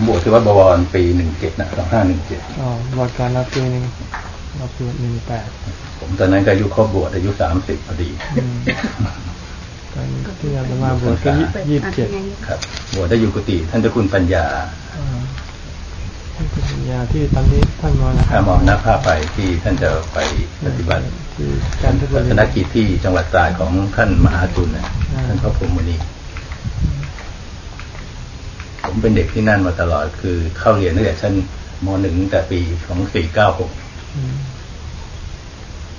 ผมบวชที่วัดบวรปีหนึ่งเจ็ดนะสองห้าหนึ่งเจ็ดอ๋อบวชก่อนเราปีหนึ่งเราปีหนึ่งแปดผมตอนนั้นก็อายุครบบวชอายุสามสิบพอดีตอนที่เรามาบวชก็ยี่สิบเจ็ดครับบวชได้อยู่กุฏิท่านเจ้าคุณปัญญาท่านปัญญาที่ตอนนี้ท่านมรณภาพมรณภาพไปที่ท่านจะไปปฏิบัติที่การศาสนกิจที่จังหวัดตราดของท่านมหาจุนนะท่านพระพรหมณี ผมเป็นเด็กที่นั่นมาตลอด คือเข้าเรียนตั้งแต่ชั้นมหนึ่งแต่ปีสองสี่เก้าหก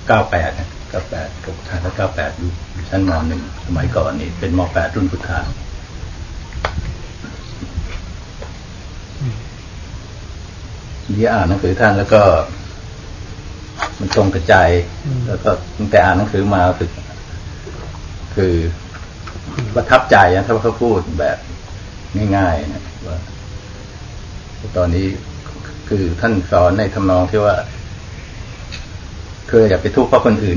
เก้าแปดเก้าแปดกับทานแล้วเก้าแปดอยู่ชั้นมหนึ่งสมัยก่อนนี่เป็นมแปดรุ่นพุทธาที่อ่านหนังสือท่านแล้วก็ มันตรงกระจายแล้วก็ตั้งแต่อ่านหนังสือมาคือคือประทับใจนะถ้าเขาพูดแบบ ง่ายๆนะว่าตอนนี้คือท่านสอนในทำนองที่ว่าคืออย่าไปทุกข์เพราะคนอื่น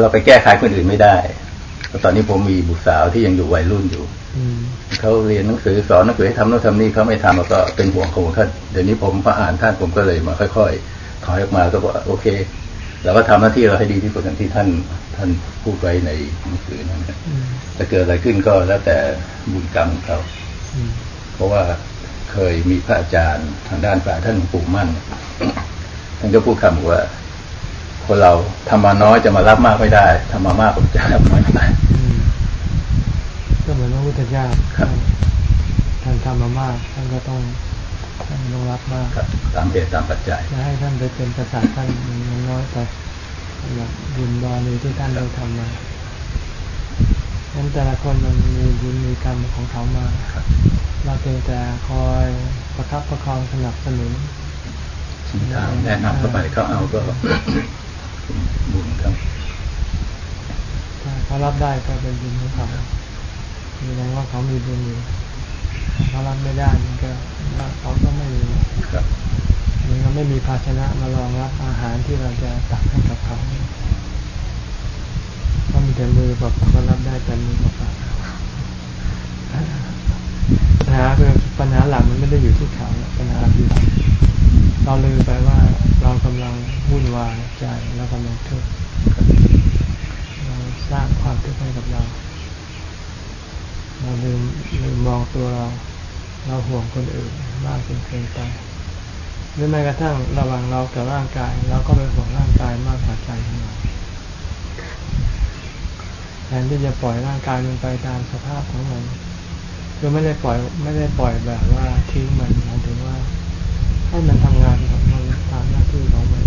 เราไปแก้ไขคนอื่นไม่ได้ตอนนี้ผมมีบุตรสาวที่ยังอยู่วัยรุ่นอยู่เขาเรียนหนังสือสอนหนังสือให้ทำโน้นทำนี่เขาไม่ทำแล้วก็เป็นห่วงเขาท่านเดี๋ยวนี้ผมพออ่านท่านผมก็เลยมาค่อย ๆ ถอยออกมาก็บอกโอเค เราก็ทำหน้าที่เราให้ดีที่สุดอย่างที่ท่านท่านพูดไว้ในหนังสือนั้นจะเกิดอะไรขึ้นก็แล้วแต่บุญกรรมของเขาเพราะว่าเคยมีพระอาจารย์ทางด้านฝ่ายท่านหลวงปู่มั่นท่านก็พูดคำว่า คนเราทำมาน้อยจะมารับมากไม่ได้ทำมามากผมจะรับน้อยไม่ได้ก็เหมือนพระพุทธเจ้าท่านทำมามากท่านก็ต้อง ท่านต้องรับมากตามเหตุตามปัจจัยจะให้ท่านไปเป็นประสาทท่านมันน้อยแต่สำหรับบุญบารมีที่ท่านได้ทำมานั้นแต่ละคนมันมีบุญมีกรรมของเขามาเราเพียงแต่คอยประคับประคองสนับสนุนทางแนะนำเข้าไปเขาเอาก็บุญครับถ้าเขารับได้ก็เป็นบุญของเขาแสดงว่าเขามีบุญอยู่ เขารับไม่ได้มันก็เขาก็ไม่มีมันก็ไม่มีภาชนะมารองรับอาหารที่เราจะตักให้กับเขาเขามีแต่มือแบบเขารับได้แต่มือแบบปัญหาคือปัญหาหลักมันไม่ได้อยู่ที่เขาปัญหาอยู่เราลืมไปว่าเรากำลังวุ่นวายใจเรากำลังทุกข์เราสร้างความทุกข์ให้กับเรา เราลืมลืมมองตัวเรา เราห่วงคนอื่นมากจนเกินไปหรือแม้กระทั่งระหว่างเรากับร่างกายเราก็ไปห่วงร่างกายมากกว่าใจของเราแทนที่จะปล่อยร่างกายมันไปตามสภาพของมันคือไม่ได้ปล่อยไม่ได้ปล่อยแบบว่าทิ้งมันหมายถึงว่าให้มันทำงานของมันตามหน้าที่ของมัน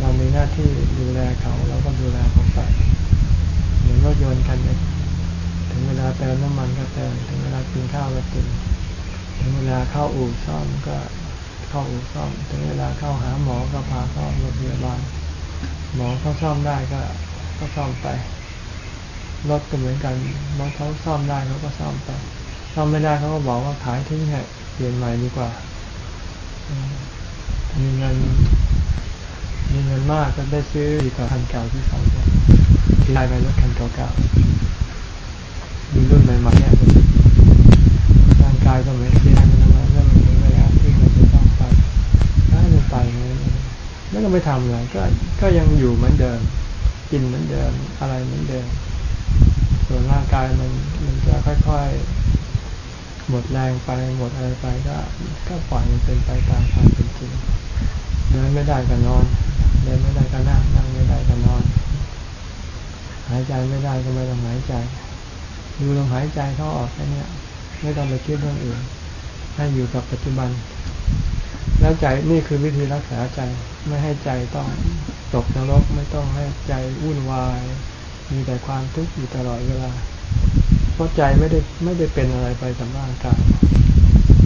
เรามีหน้าที่ดูแลเขาเราก็ดูแลเขาไปเหมือนรถยนต์คันนี้ ถึงเวลาเติมน้ำมันก็เติมถึงเวลากินข้าวก็กิน ถึงเวลาเข้าอู่ซ่อมก็เข้าอู่ซ่อม ถึงเวลาเข้าหาหมอก็พาเข้าโรงพยาบาลหมอเขาซ่อมได้ก็ก็ซ่อมไปรถก็เหมือนกันรถเขาซ่อมได้เขาก็ซ่อมไปซ่อมไม่ได้เขาก็บอกว่าขายทิ้งให้เปลี่ยนใหม่ดีกว่ามีเงินมีเงินมากก็ได้ซื้อดีกว่าคันเก่าที่เขาที่ได้ไปรถคันเก่าๆ มีรุ่นใหม่ๆเนี่ยร่างกายก็เหมือนที่ให้มันมาเมื่อมันถึงเวลาที่มันจะต้องไปถ้ามันไปไม่ต้องไปทำอะไรก็ก็ยังอยู่เหมือนเดิม กินเหมือนเดิมอะไรเหมือนเดิม ส่วนร่างกายมันมันจะค่อยๆ หมดแรงไปหมดอะไรไปก็ก็ปล่อยมันเป็นไปตามความเป็นจริงเดินไม่ได้ก็นอนเดินไม่ได้ก็นั่งนั่งไม่ได้ก็นอน หายใจไม่ได้ก็ไม่ต้องหายใจ ดูลมหายใจเข้าออกแค่นี้ไม่ต้องไปคิดเรื่องอื่น ให้อยู่กับปัจจุบัน แล้วใจนี่คือวิธีรักษาใจไม่ให้ใจต้องตกนรกไม่ต้องให้ใจวุ่นวาย มีแต่ความทุกข์อยู่ตลอดเวลา เพราะใจไม่ได้ไม่ได้เป็นอะไรไปกับร่างกาย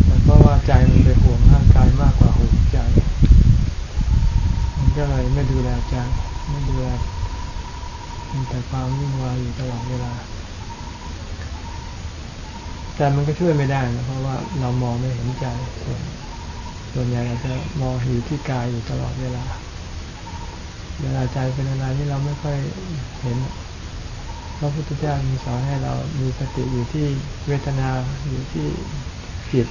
แต่เพราะว่าใจมันไปห่วงร่างกายมากกว่าห่วงใจ มันก็เลยไม่ดูแลใจไม่ดูแลมีแต่ความวุ่นวายอยู่ตลอดเวลา แต่มันก็ช่วยไม่ได้นะเพราะว่าเรามองไม่เห็นใจส่วนส่วนใหญ่เราจะมองอยู่ที่กายอยู่ตลอดเวลา เวลาใจเป็นอะไรที่เราไม่ค่อยเห็นพระพุทธเจ้ามีสอนให้เรามีสติอยู่ที่เวทนาอยู่ที่จิต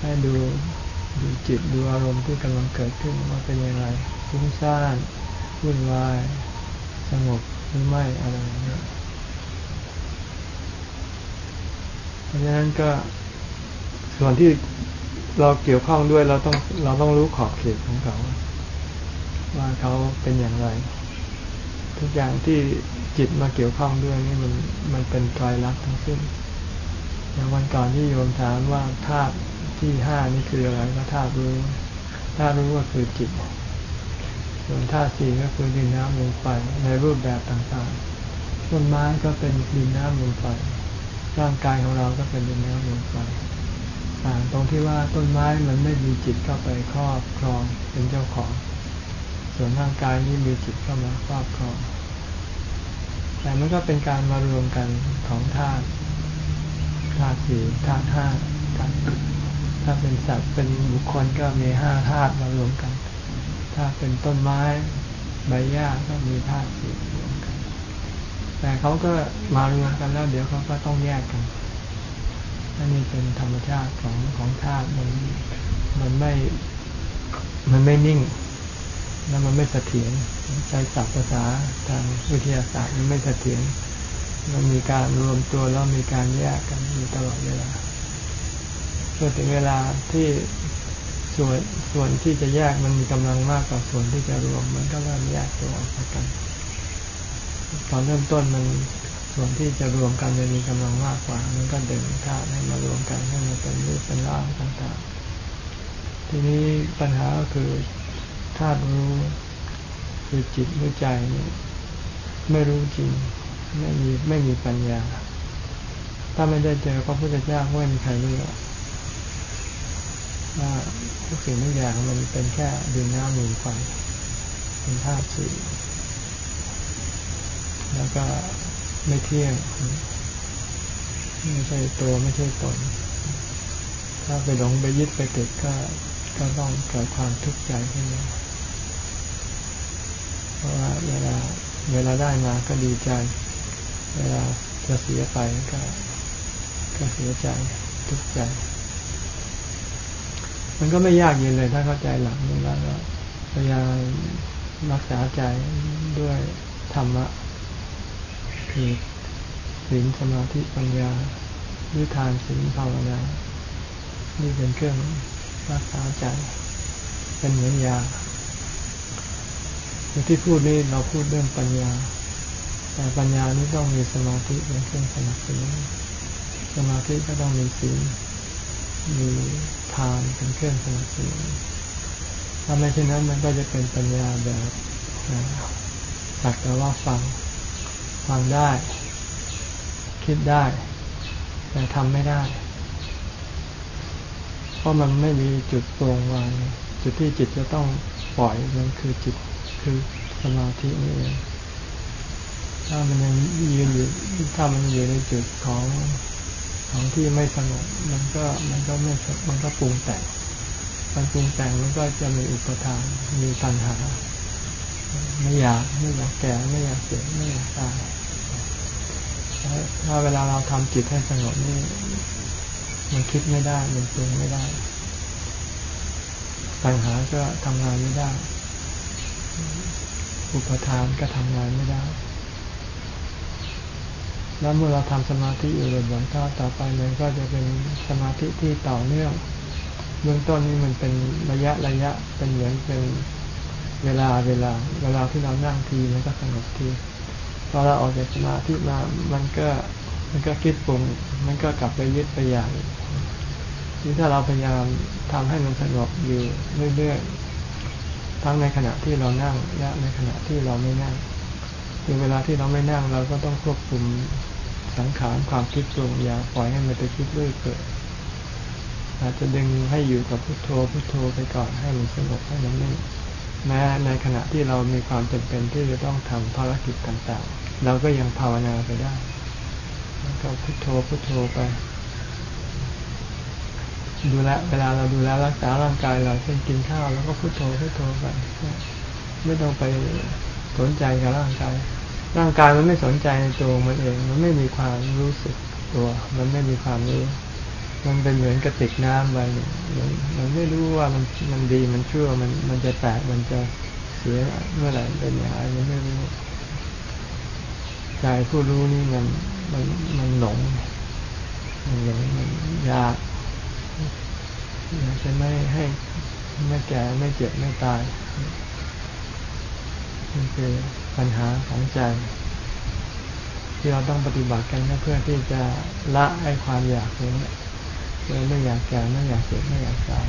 ให้ดูดูจิตดูอารมณ์ที่กำลังเกิดขึ้นว่าเป็นยังไงฟุ้งซ่านวุ่นวาย สงบหรือไม่อะไรอย่างเงี้ย เพราะฉะนั้นก็ส่วนที่เราเกี่ยวข้องด้วยเราต้องเราต้องรู้ขอบเขตของเขา ว่าเขาเป็นอย่างไร ทุกอย่างที่จิตมาเกี่ยวข้องด้วยนี่มันมันเป็นไตรลักษณ์ทั้งสิ้นอย่างวันก่อนที่โยมถามว่าธาตุที่ห้านี่คืออะไรก็ธาตุรู้ธาตุรู้ก็คือจิตส่วนธาตุสี่ก็คือดินน้ำลมไฟในรูปแบบต่างๆต้นไม้ก็เป็นดินน้ำลมไฟ ร่างกายของเราก็เป็นดินน้ำลมไฟต่างตรงที่ว่าต้นไม้มันไม่มีจิตเข้าไปครอบครองเป็นเจ้าของ ส่วนร่างกายนี้มีจิตเข้ามาครอบครอง แต่มันก็เป็นการมารวมกันของธาตุธาตุสี่ธาตุห้าถ้าเป็นสัตว์เป็นบุคคลก็มีห้าธาตุมารวมกัน ถ้าเป็นต้นไม้ใบหญ้าก็มีธาตุสี่ แต่เขาก็มารวมกันแล้ว เดี๋ยวเขาก็ต้องแยกกันอันนี้เป็นธรรมชาติของของธาตุมันมันไม่ มันไม่นิ่ง แล้วมันไม่เสถียรใช้ศัพท์ภาษาทางวิทยาศาสตร์มันไม่เสถียรมันมีการรวมตัวแล้วมีการแยกกันอยู่ตลอดเวลาจนถึงเวลาที่ส่วนส่วนที่จะแยกมันมีกำลังมากกว่าส่วนที่จะรวม มันก็เริ่มแยกตัวออกจากกัน ตอนเริ่มต้นมันส่วนที่จะรวมกันจะมีกำลังมากกว่า มันก็ดึงธาตุให้มารวมกันให้มันเป็นรูปเป็นร่างต่างๆ ทีนี้ปัญหาก็คือธาตุรู้คือจิตหรือใจนี่ไม่รู้จริงไม่มีไม่มีปัญญา ถ้าไม่ได้เจอพระพุทธเจ้าไม่มีใครรู้ว่าทุกสิ่งทุกอย่างมันเป็นแค่ดินน้ำลมไฟเป็นธาตุสี่ แล้วก็ไม่เที่ยง ไม่ใช่ตัวไม่ใช่ตน ถ้าไปหลงไปยึดไปติดก็ก็ต้องเกิดความทุกข์ใจขึ้นมาเพราะว่าเวลาเวลาได้มาก็ดีใจ เวลาจะเสียไปก็ ก็เสียใจทุกข์ใจ มันก็ไม่ยากเย็นเลยถ้าเข้าใจหลักนี้แล้วก็พยายามรักษาใจด้วยธรรมะ คือศีลสมาธิปัญญาด้วยทานศีลภาวนา นี่เป็นเครื่องรักษาใจ เป็นเหมือนยาที่พูดนี่เราพูดเรื่องปัญญา แต่ปัญญานี้ต้องมีสมาธิเป็นเครื่องสนับสนุนสมาธิก็ต้องมีศีลมีทานเป็นเครื่องสนับสนุนถ้าไม่เช่นนั้นมันก็จะเป็นปัญญาแบบสักแต่ว่าฟัง ฟังได้ คิดได้ แต่ทำไม่ได้ เพราะมันไม่มีจุดตรงวางจุดที่จิตจะต้องปล่อยมันคือจิตคือสมาธินี่เองถ้ามันยังยืนอยู่ถ้ามันอยู่ในจุดของของที่ไม่สงบมันก็มันก็ไม่มันก็ปรุงแต่งมันปรุงแต่งมันก็จะมีอุปทานมีตัณหา ไม่อยากไม่อยากแก่ไม่อยากเจ็บไม่อยากตายถ้าเวลาเราทำจิตให้สงบนี่มันคิดไม่ได้ มันปรุงไม่ได้ ปัญหาก็ทำงานไม่ได้ อุปทานก็ทำงานไม่ได้ แล้วเมื่อเราทำสมาธิอยู่บ่อยๆถ้าต่อไปมันก็จะเป็นสมาธิที่ต่อเนื่อง เบื้องต้นนี้มันเป็นระยะระยะเป็นเหมือนเป็น เวลาเวลา เวลาที่เรานั่งทีมันก็สงบทีพอเราออกจากสมาธิมามันก็มันก็คิดปรุงมันก็กลับไปยึดไปอย่างนี่ถ้าเราพยายามทำให้มันสงบอยู่เรื่อยๆทั้งในขณะที่เรานั่งและในขณะที่เราไม่นั่งคือเวลาที่เราไม่นั่งเราก็ต้องควบคุมสังขารความคิดปรุงอย่าปล่อยให้มันไปคิดเรื่อยเกิดอาจจะดึงให้อยู่กับพุโทโธพุโทโธไปก่อนให้มันสงบให้มันนิ่ง แม้ในขณะที่เรามีความจำเป็นที่จะต้องทำภารกิจต่างๆ เราก็ยังภาวนาไปได้แล้วก็พุโทโธพุโทโธไป ดูแลเวลาเราดูแลรักษาร่างกายเราเช่นกินข้าวแล้วก็พุโทโธพุโทโธไปไม่ต้องไปสนใจกับร่างกาย ร่างกายมันไม่สนใจในตัวมันเอง มันไม่มีความรู้สึกตัว มันไม่มีความรู้ มันเป็นเหมือนกระติกน้ำไปมันมันไม่รู้ว่ามันมันดีมันชั่วมันมันจะแตกมันจะเสียเมื่อไหร่เป็นอย่างไรมันไม่รู้ใจผู้รู้นี่มันมันมันหลงมันหลงมันยากอยากจะไม่ให้ไม่แก่ไม่เจ็บไม่ตายนี่คือปัญหาของใจ ที่เราต้องปฏิบัติกันเพื่อที่จะละไอ้ความอยากนี้ เลยไม่อยากแก่ไม่อยากเจ็บไม่อยากตาย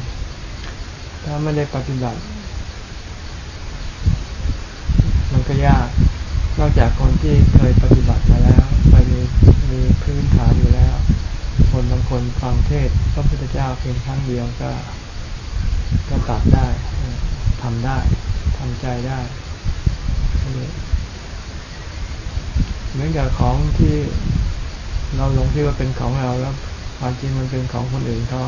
ถ้าไม่ได้ปฏิบัติ มันก็ยาก นอกจากคนที่เคยปฏิบัติมาแล้วไปมีมีพื้นฐานอยู่แล้ว คนบางคนฟังเทศพระพุทธเจ้าเพียงครั้งเดียวก็ ก็ตัดได้ทำได้ทำใจได้เหมือนกับของที่เราหลงที่ว่าเป็นของเราแล้ว ความจริงมันเป็นของคนอื่นเขา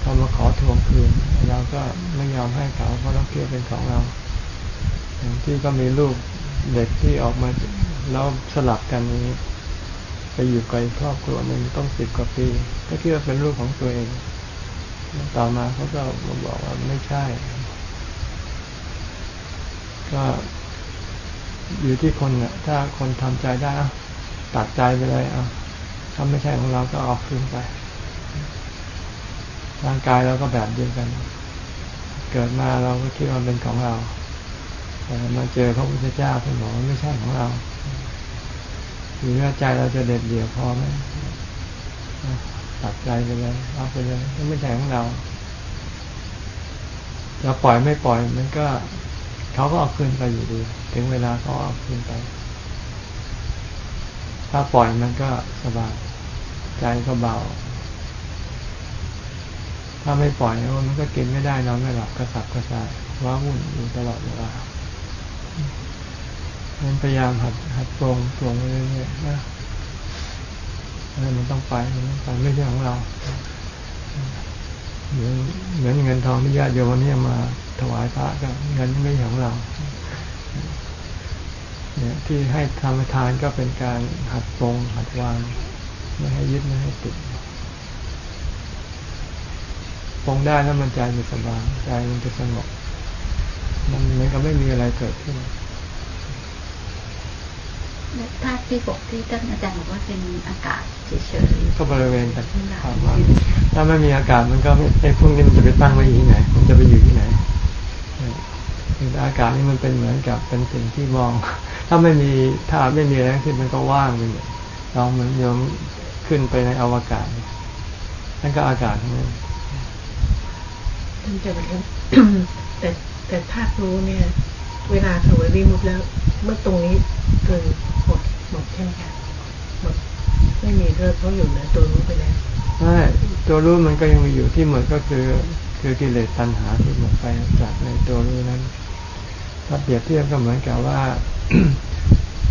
เขามาขอทวงคืนเราก็ไม่ยอมให้เขาเพราะเราเชื่อเป็นของเราอย่างที่ก็มีลูกเด็กที่ออกมาแล้วสลับกันนี้ ไปอยู่กับครอบครัวหนึ่งต้องสิบกว่าปีก็คิดว่าเป็นลูกของตัวเอง ต่อมาเขาก็มาบอกว่าไม่ใช่ ก็อยู่ที่คนเนี่ยถ้าคนทำใจได้ตัดใจไปเลยอะ ถ้าไม่ใช่ของเราก็ออกคืนไป ร่างกายเราก็แบบเดียวกัน เกิดมาเราก็คิดว่าเป็นของเรา แต่มาเจอพระพุทธเจ้าท่านบอกว่าไม่ใช่ของเราหรือว่าใจเราจะเด็ดเดี่ยวพอไหมตัดใจไปเลยเอาไปเลยไม่ใช่ของเราจะปล่อยไม่ปล่อยมันก็ เขาก็เอาคืนไปอยู่ดี ถึงเวลาเขาเอาคืนไป ถ้าปล่อยมันก็สบายใจก็เบา ถ้าไม่ปล่อยมันก็กินไม่ได้นอนไม่หลับกระสับกระส่ายว้าวุ่นอยู่ตลอดเวลามันพยายามหัดหัดปรงปรงเรื่อยๆนะมันต้องไปมันต้องไปไม่ใช่ของเราเหมือนเหมือนเงินทองที่ญาติโยมวันนี้มาถวายพระก็เงินไม่ใช่ของเรา เนี่ยที่ให้ทำทานก็เป็นการหัดปรงหัดวางไม่ให้ยึดไม่ให้ติดปรงได้แล้วมันใจมันสบายใจมันจะสงบมันเหมือนกับไม่มีอะไรเกิดขึ้นธาตุที่บอกที่ท่านอาจารย์บอกว่าเป็นอากาศเฉยๆก็บริเวณแต่ความว่าถ้าไม่มีอากาศมันก็ไอ้พวกนี้มันจะไปตั้งไว้ที่ไหน มันจะไปอยู่ที่ไหนอากาศนี่มันเป็นเหมือนกับเป็นสิ่งที่มอง ถ้าไม่มีถ้าไม่มีอะไรที่มันก็ว่างไปหมดลองเหมือนโยมขึ้นไปในอวกาศนั่นก็อากาศทั้งนั้นท่านจะแต่แต่ธาตุรู้เนี่ย เวลาสวยวิมุตแล้ว เมื่อตรงนี้เกินหมดหมดใช่ไหมคะหมดไม่มีเรื่องเขาอยู่นะตัวรู้ไปแล้วใช่ตัวรู้มันก็ยังมีอยู่ที่หมดก็คือคือกิเลสตัณหาที่หมดไปจากในตัวรู้นั้นถ้าเปรียบเทียบก็เหมือนกับว่า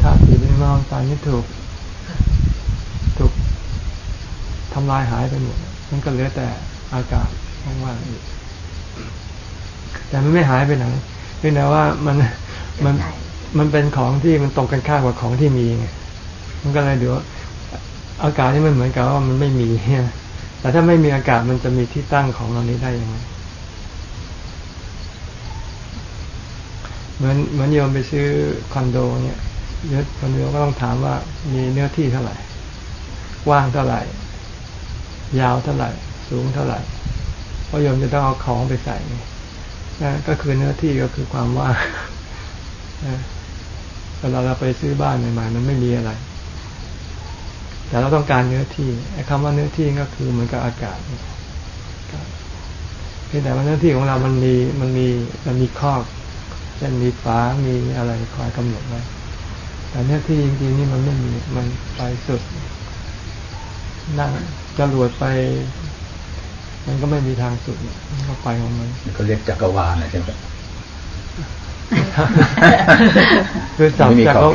ถ้าสีเป็นมองตอนนี้ถูก ถูกทำลายหายไปหมด มันก็เหลือแต่อากาศว่างๆอีกแต่มันไม่หายไปไหนเพียงแต่ว่ามันมันมันเป็นของที่มันตรงกันข้ามกับของที่มีไงมันก็เลยเดี๋ยวอากาศนี่มันเหมือนกับว่ามันไม่มีแต่ถ้าไม่มีอากาศมันจะมีที่ตั้งของเรานี้ได้ยังไง เหมือนเหมือนโยมไปซื้อคอนโดเนี่ยเยอะคอนโดก็ต้องถามว่ามีเนื้อที่เท่าไหร่ว่างเท่าไหร่ ยาวเท่าไหร่ สูงเท่าไหร่เพราะโยมจะต้องเอาของไปใส่นะก็คือเนื้อที่ก็คือความว่างเวลาเราไปซื้อบ้านใหม่ๆมันไม่มีอะไร แต่เราต้องการเนื้อที่ไอ้คำว่าเนื้อที่ก็คือเหมือนกับอากาศเพียงแต่ว่าเนื้อที่ของเรามันมีมันมีมันมีข้อเช่นมีฝา มีอะไรคอยกำหนดไว้ แต่เนื้อที่จริงๆนี่มันไม่มี มันไปสุด นั่งจรวดไป มันก็ไม่มีทางสุดมันก็ไปของมันก็เรียกจักรวาลนะใช่ไหมคือจักร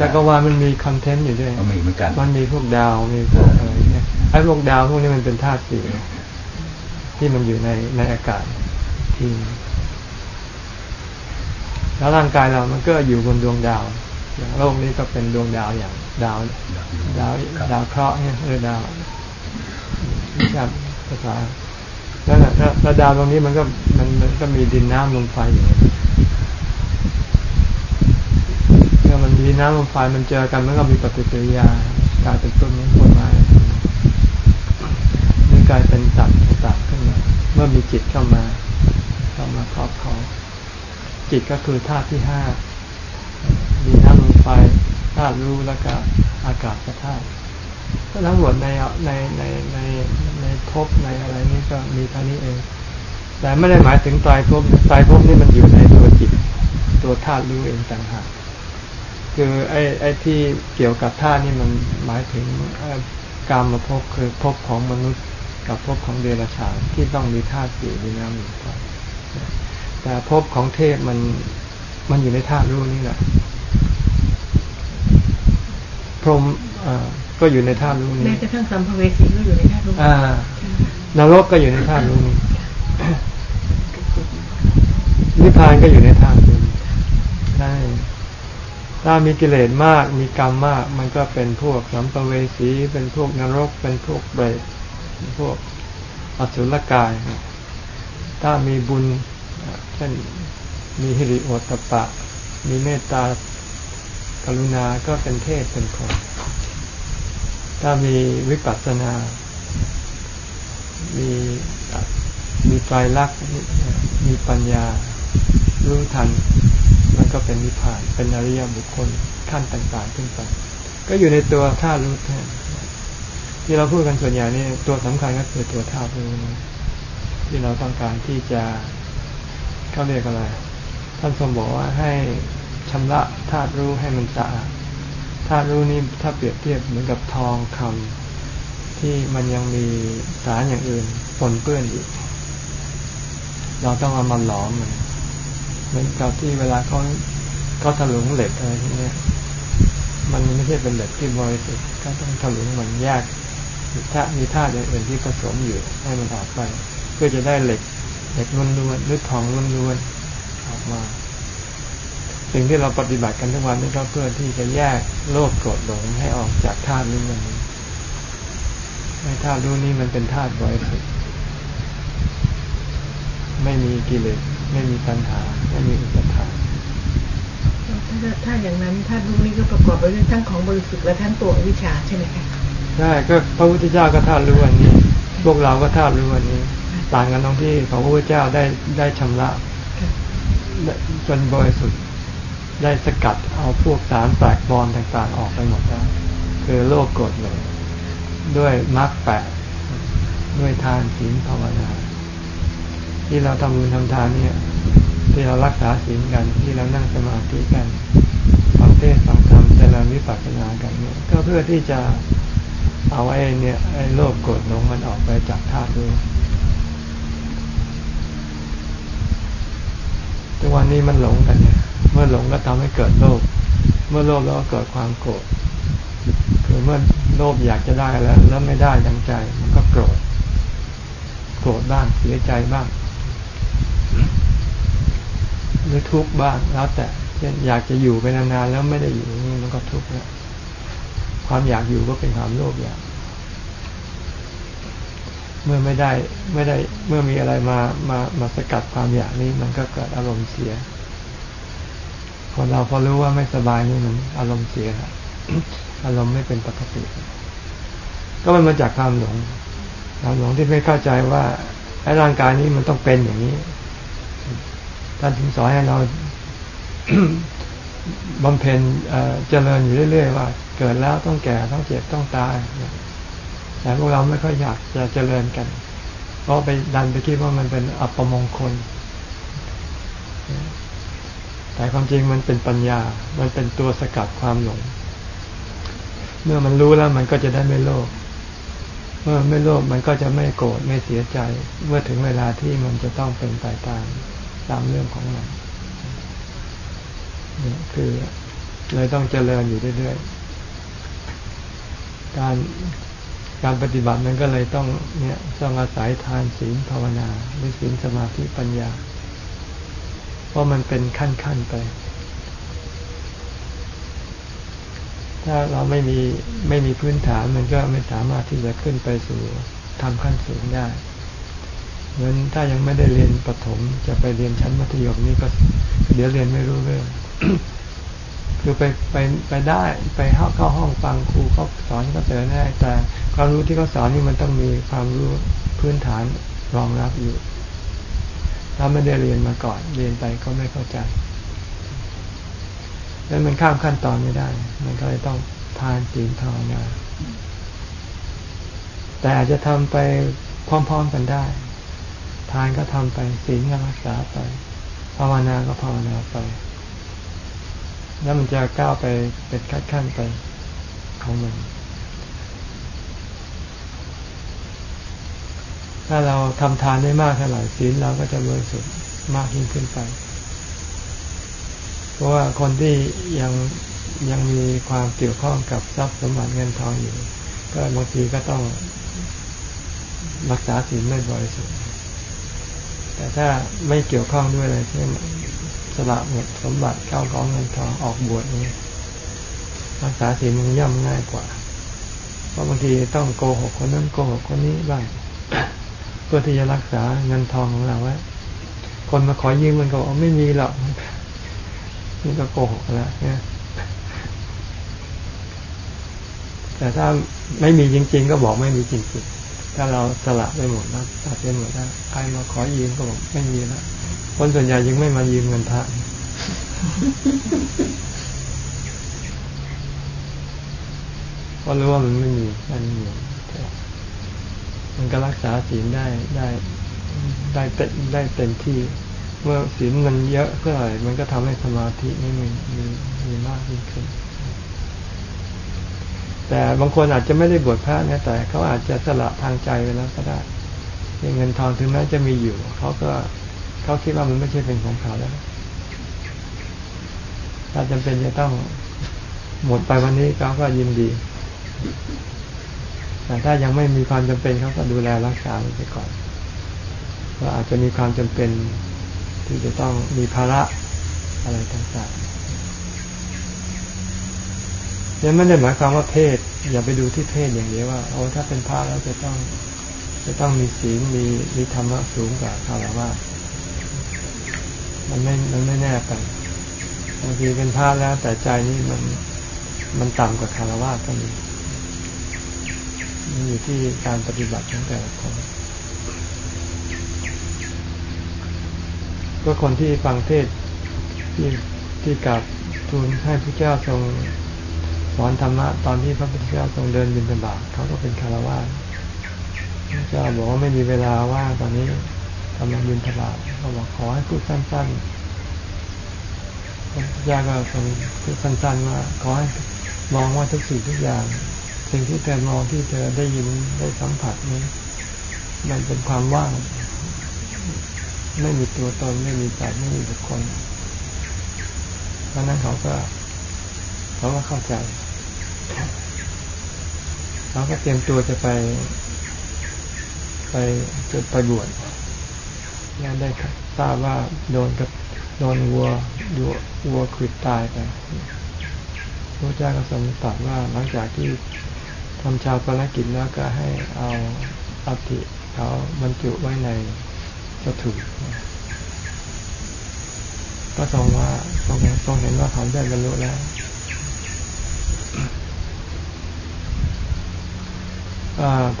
จักรวาลมันมีคอนเทนต์อยู่ด้วยมีเหมือนกัน มันมีพวกดาวมีพวกอะไรเนี่ยไอ้พวกดาวพวกนี้มันเป็นธาตุสี่ที่มันอยู่ในในอากาศที่ แล้วร่างกายเรามันก็อยู่บนดวงดาว อย่างโลกนี้ก็เป็นดวงดาวอย่างดาวดาวดาวเคราะห์เนี่ยเออดาววิชาภาษาแล้วนะถ้าดาวตรงนี้มันก็มันมันก็มีดินน้ำลมไฟอยู่เมื่อมันมีน้ำลมไฟมันเจอกันมันก็มีปฏิกิริยากลายเป็นต้นไม้ต้นไม้นี่กลายเป็นตัดตัดขึ้นมา เมื่อมีจิตเข้ามา เข้ามาครอบเขา จิตก็คือธาตุที่ห้ามีน้ำลมไฟธาตุรู้แล้วก็อากาศธาตุทั้งหมดในในในในในภพในอะไรนี้ก็มีเท่านี้เอง แต่ไม่ได้หมายถึงตายภพตายภพนี่มันอยู่ในตัวจิต ตัวธาตุรู้เองต่างหากคือไอ้ไอ้ที่เกี่ยวกับธาตุนี่มันหมายถึงการมาพบคือพบของมนุษย์กับพบของเดรัจฉานที่ต้องมีธาตุสี่มีน้ำมีไฟ แต่พบของเทพมันมันอยู่ในธาตุรู้นี่แหละพรหมก็อยู่ในธาตุรู้นี้แม้กระทั่งสัมภเวสีก็อยู่ในธาตุรู้นรกก็อยู่ในธาตุรู้นี้นิพพานก็อยู่ในธาตุรู้ได้ถ้ามีกิเลสมากมีกรรมมาก มันก็เป็นพวกสัมภเวสีเป็นพวกนรก เป็นพวกเบรตพวกอสุรกาย ถ้ามีบุญ เช่นมีฮิริโอตปะ มีเมตตากรุณาก็เป็นเทพเป็นคน ถ้ามีวิปัสสนา มีมีไตรลักษณ์มีปัญญา รู้ทัน มันก็เป็นนิพพาน เป็นอริยบุคคลขั้นต่างๆขึ้นไป ก็อยู่ในตัวท่ารู้แทนที่เราพูดกันส่วนใหญ่นี่ตัวสำคัญก็คือตัวท่ารู้ที่เราต้องการที่จะ เขาเรียกอะไร ท่านทรงบอกว่าให้ชำระธาตุรู้ให้มันสะอาดธาตุรู้นี่ถ้าเปรียบเทียบเหมือนกับทองคำที่มันยังมีสารอย่างอื่นปนเปื้อนอีก เราต้องเอามาหลอมมันเหมือนกับที่เวลาเขาเขาถลุงเหล็กอะไรพวกนี้มันไม่ใช่เป็นเหล็กที่บริสุทธิ์ก็ต้องถลุงมันแยกถ้ามีธาตุอื่นที่ผสมอยู่ให้มันออกไป เพื่อจะได้เหล็ก เหล็กล้วนๆหรือทองล้วนๆออกมา สิ่งที่เราปฏิบัติกันทุกวันนี้ก็เพื่อที่จะแยกโลภโกรธหลงให้ออกจากธาตุนี้มันให้ธาตุรู้นี้มันเป็นธาตุบริสุทธิ์ไม่มีกิเลสไม่มีปัญหา ไม่มีอุปทานถ้าถ้าอย่างนั้นธาตุรู้นี้ก็ประกอบไปด้วยทั้งของบริสุทธิ์และทั้งตัววิชาใช่ไหมคะใช่ก็พระพุทธเจ้าก็ธาตุรู้อันนี้ พวกเราก็ธาตุรู้อันนี้ ต่างกันตรงที่ของพระพุทธเจ้าได้ได้ชำระจนบริสุทธิ์ได้สกัดเอาพวกสารแปลกปลอมต่างๆ ออกไปหมดแล้วคือโลกกดเลย ด้วยมรรคแปดด้วยทานศีลภาวนา ที่เราทำบุญทำทานเนี่ย ที่เรารักษาศีลกันที่เรานั่งสมาธิกันฟังเทศฟังธรรมเจริญวิปัสสนากันเนี่ยก็เพื่อที่จะเอาไอ้เนี่ยไอ้โลกกดลงมันออกไปจากธาตุด้วย ทุกวันนี้มันหลงกันเนี่ย เมื่อหลงก็ทำให้เกิดโลภ เมื่อโลภแล้วก็เกิดความโกรธ คือเมื่อโลภอยากจะได้แล้ว แล้วไม่ได้ดังใจ มันก็โกรธ โกรธบ้างเสียใจบ้างหรือทุกข์บ้างแล้วแต่เช่นอยากจะอยู่ไปนานๆแล้วไม่ได้อยู่นี่มันก็ทุกข์แล้วความอยากอยู่ก็เป็นความโลภอยาก เมื่อไม่ได้ไม่ได้เมื่อมีอะไรมามามาสกัดความอยากนี้ มันก็เกิดอารมณ์เสียคนเราพอรู้ว่าไม่สบายนี่มันอารมณ์เสียครับอารมณ์ไม่เป็นปกติ ก็มันมาจากความหลงความหลงที่ไม่เข้าใจว่าไอ้ร่างกายนี้มันต้องเป็นอย่างนี้ท่านถึงสอนให้เราบำเพ็ญเจริญอยู่เรื่อยๆว่า เกิดแล้วต้องแก่ต้องเจ็บต้องตาย แต่พวกเราไม่ค่อยอยากจะเจริญกัน เพราะไปดันไปคิดว่ามันเป็นอัปมงคล แต่ความจริงมันเป็นปัญญา มันเป็นตัวสกัดความหลง เมื่อมันรู้แล้วมันก็จะได้ไม่โลภ เมื่อไม่โลภมันก็จะไม่โกรธไม่เสียใจ เมื่อถึงเวลาที่มันจะต้องเป็นไปตามตามเรื่องของมันนี่คือเลยต้องเจริญอยู่เรื่อยๆ การ การปฏิบัติมันก็เลยต้องเนี่ยต้องอาศัยทานศีลภาวนาหรือศีลสมาธิปัญญา เพราะมันเป็นขั้นขั้นไป ถ้าเราไม่มีไม่มีพื้นฐานมันก็ไม่สามารถที่จะขึ้นไปสู่ทำขั้นสูงได้เหมือนถ้ายังไม่ได้เรียนประถม จะไปเรียนชั้นมัธยมนี่ก็ เดี๋ยวเรียนไม่รู้เรื่องคือไปไปไปได้ไปเข้าเข้าห้องฟังครูเขาสอนก็เจอได้แต่ ความรู้ที่เขาสอนนี่มันต้องมีความรู้พื้นฐานรองรับอยู่ ถ้าไม่ได้เรียนมาก่อน เรียนไปก็ไม่เข้าใจ แล้วมันข้ามขั้นตอนไม่ได้ มันก็เลยต้องทานศีลภาวนาแต่อาจจะทำไปพร้อมๆกันได้ ทานก็ทำไปศีลก็รักษาไป ภาวนาก็ภาวนาไป แล้วมันจะก้าวไปเป็นขั้นๆไปของมัน ถ้าเราทำทานได้มากเท่าไหร่ศีลเราก็จะบริสุทธิ์มากยิ่งขึ้นไป เพราะว่าคนที่ยังยังมีความเกี่ยวข้องกับทรัพย์สมบัติเงินทองอยู่ ก็บางทีก็ต้องรักษาศีลไม่บริสุทธิ์ แต่ถ้าไม่เกี่ยวข้องด้วยเลยเช่นสละหมดสมบัติเข้าของเงินทองออกบวชนี้รักษาศีลมันย่ำง่ายกว่า เพราะบางทีต้องโกหกคนนั้นโกหกคนนี้บ้าง เพื่อที่จะรักษาเงินทองของเราไว้คนมาขอยืมมันก็บอกไม่มีหรอกนี่ก็โกหกแล้วเนี่ยแต่ถ้าไม่มีจริง ๆ ก็บอกไม่มีจริงๆ ถ้าเราสละไปหมดแล้วตัดไปหมดแล้วใครมาขอยืมก็บอกไม่มีแล้วคนส่วนใหญ่ยังไม่มายืมเงินพระเพราะรู้ว่ามันไม่มีมันไม่มี มันก็รักษาศีลได้ได้ได้เต็มได้เต็มที่ เมื่อศีลมันเยอะเพื่ออะไรมันก็ทำให้สมาธินี่มีมีมีมากยิ่งขึ้น แต่บางคนอาจจะไม่ได้บวชพระนะแต่เขาอาจจะสละทางใจไปแล้วก็ได้เงินทองถึงแม้จะมีอยู่ เขาก็เขาคิดว่ามันไม่ใช่เป็นของเขาแล้วถ้าจำเป็นจะต้องหมดไปวันนี้เขาก็ยินดี แต่ถ้ายังไม่มีความจำเป็นเขาก็ดูแลรักษาไปก่อนก็อาจจะมีความจำเป็นที่จะต้องมีภาระอะไรต่างๆนี่ไม่ได้หมายความว่าเพศ อย่าไปดูที่เพศอย่างเดียวว่าโอ้ถ้าเป็นพระแล้วจะต้องจะต้องมีศีลมีมีธรรมะสูงกว่าคารวะมันไม่มันไม่แน่ไปบางทีเป็นพระแล้วแต่ใจนี่มันมันต่ำกว่าคารวะก็มี มันอยู่ที่การปฏิบัติของแต่ละคนก็คนที่ฟังเทศที่ที่กับทูลให้พระเจ้าทรงสอนธรรมะตอนที่พระพุทธเจ้าทรงเดินบินบาตเขาก็เป็นคารวะพระเจ้าบอกว่าไม่มีเวลาว่างตอนนี้กำลังบินทบาทเขาบอกขอให้พูดสั้นๆพระยาก็ทรงพูดสั้นๆว่าขอให้มองว่าทุกสิ่งทุกอย่าง สิ่งที่เธอมองที่เธอได้ยินได้สัมผัสนี้ มันเป็นความว่าง ไม่มีตัวตนไม่มีใจไม่มีบุคคลเพราะนั้นเขาก็เขาก็เข้าใจเขาก็เตรียมตัวจะไป ไปจะไปบวชย่งได้ทราบว่าโดนกับโดนวัววัววัวขิดตายไปพระเจ้าก็ทรงตรัสว่าหลังจากที่ ทำชาวภารกิจแล้วก็ให้เอาอัฐิเขาบรรจุไว้ในสถูปก็ทรงว่าทรงทรงเห็นว่าเขาได้บรรลุแล้ว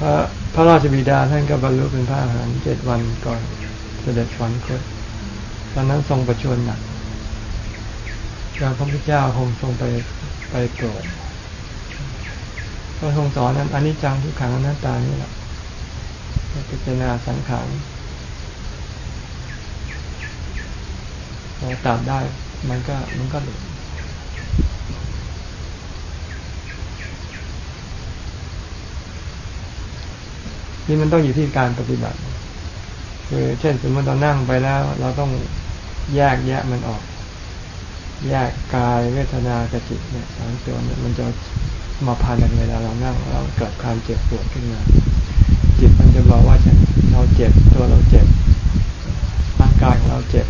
พระพระราชบิดาท่านก็บรรลุเป็นพระอรหันต์เจ็ดวันก่อนเสด็จสวรรคตตอนนั้นทรงประชวรหนักพระพุทธเจ้าคงทรงไปไปโปรด ก็ทรงสอนนั้นอันนี้จังทุกขังหน้าตานี่แหละพิจารณาสังขารเราตัดได้ มันก็มันก็หลุดนี่มันต้องอยู่ที่การปฏิบัติ คือเช่นสมมติเรานั่งไปแล้ว เราต้องแยกแยะมันออก แยกกายเวทนากับจิตเนี่ยสองตัวเนี่ยมันจะ มาพันเวลาเรานั่งเราเกิดความเจ็บปวดขึ้นมา จิตมันจะบอกว่าฉันเราเจ็บตัวเราเจ็บร่างกายของเราเจ็บ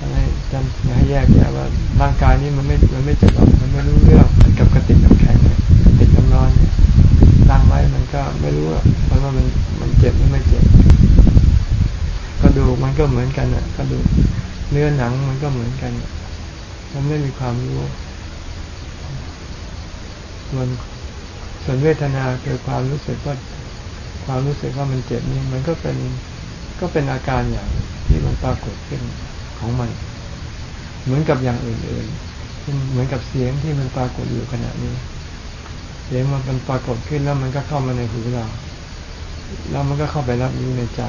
อะไรจำอย่าให้แยกแยะว่าร่างกายนี้มันไม่มันไม่เจ็บหรอกมันไม่รู้เรื่องมันกับกระติกน้ำแข็งกระติกน้ำร้อนตั้งไว้มันก็ไม่รู้ว่ามันว่ามันมันเจ็บหรือไม่เจ็บ ก็ดูมันก็เหมือนกันอะ ก็ดูเนื้อหนังมันก็เหมือนกันมันไม่มีความรู้ ส่วนส่วนเวทนาคือความรู้สึกว่าความรู้สึกว่ามันเจ็บนี่มันก็เป็นก็เป็นอาการอย่างที่มันปรากฏขึ้นของมัน เหมือนกับอย่างอื่นๆเหมือนกับเสียงที่มันปรากฏอยู่ขณะนี้ เสียงมันเป็นปรากฏขึ้นแล้วมันก็เข้ามาในหูเรา แล้วมันก็เข้าไปรับรู้ในใจ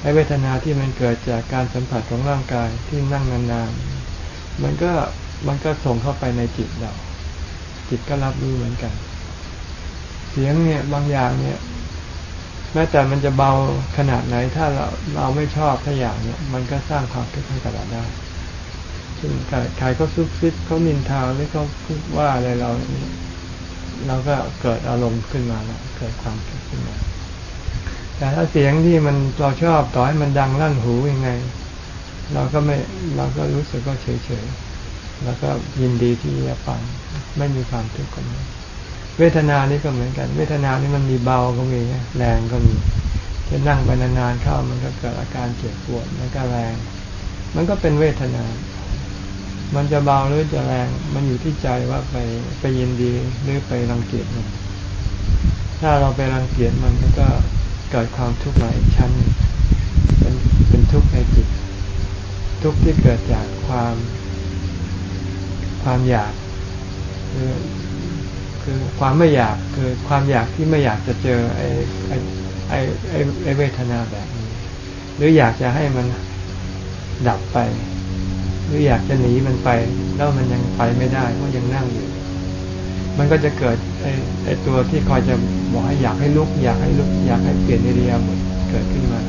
ไอ้เวทนาที่มันเกิดจากการสัมผัสของร่างกายที่นั่งนานๆมันก็มันก็ส่งเข้าไปในจิตเรา จิตก็รับรู้เหมือนกัน เสียงเนี่ยบางอย่างเนี่ย แม้แต่มันจะเบาขนาดไหนถ้าเราเราไม่ชอบถ้าอย่างเนี่ย มันก็สร้างความทุกข์ให้กับเราได้ซึ่งใครเขาซุบซิบเขานินทาหรือเขาพูดว่าอะไรเราเราก็เกิดอารมณ์ขึ้นมาแล้วเกิดความทุกข์ขึ้นมา แต่ถ้าเสียงที่มันเราชอบต่อให้มันดังลั่นหูยังไง เราก็ไม่เราก็รู้สึกว่าเฉยเฉยแล้วก็ยินดีที่จะฟัง ไม่มีความทุกข์กับมันเวทนานี่ก็เหมือนกัน เวทนานี่มันมีเบาก็มีแรงก็มีจะนั่งไปนานๆเข้ามันก็เกิดอาการเจ็บปวดมันก็แรง มันก็เป็นเวทนา มันจะเบาหรือจะแรง มันอยู่ที่ใจว่าไปไปยินดีหรือไปรังเกียจมันถ้าเราไปรังเกียจมันมันก็เกิดความทุกข์หลายชั้น เป็นเป็นทุกข์ในจิต ทุกข์ที่เกิดจากความความอยาก คือคือความไม่อยากคือความอยากที่ไม่อยากจะเจอไอ้ไอ้ไอ้ไอ้เวทนาแบบนี้ หรืออยากจะให้มันดับไป หรืออยากจะหนีมันไป แล้วมันยังไปไม่ได้เพราะยังนั่งอยู่ มันก็จะเกิดไอ้ไอ้ตัวที่คอยจะบอกให้อยากให้ลุก อยากให้ลุก อยากให้เปลี่ยนอิริยบถเกิดขึ้นมา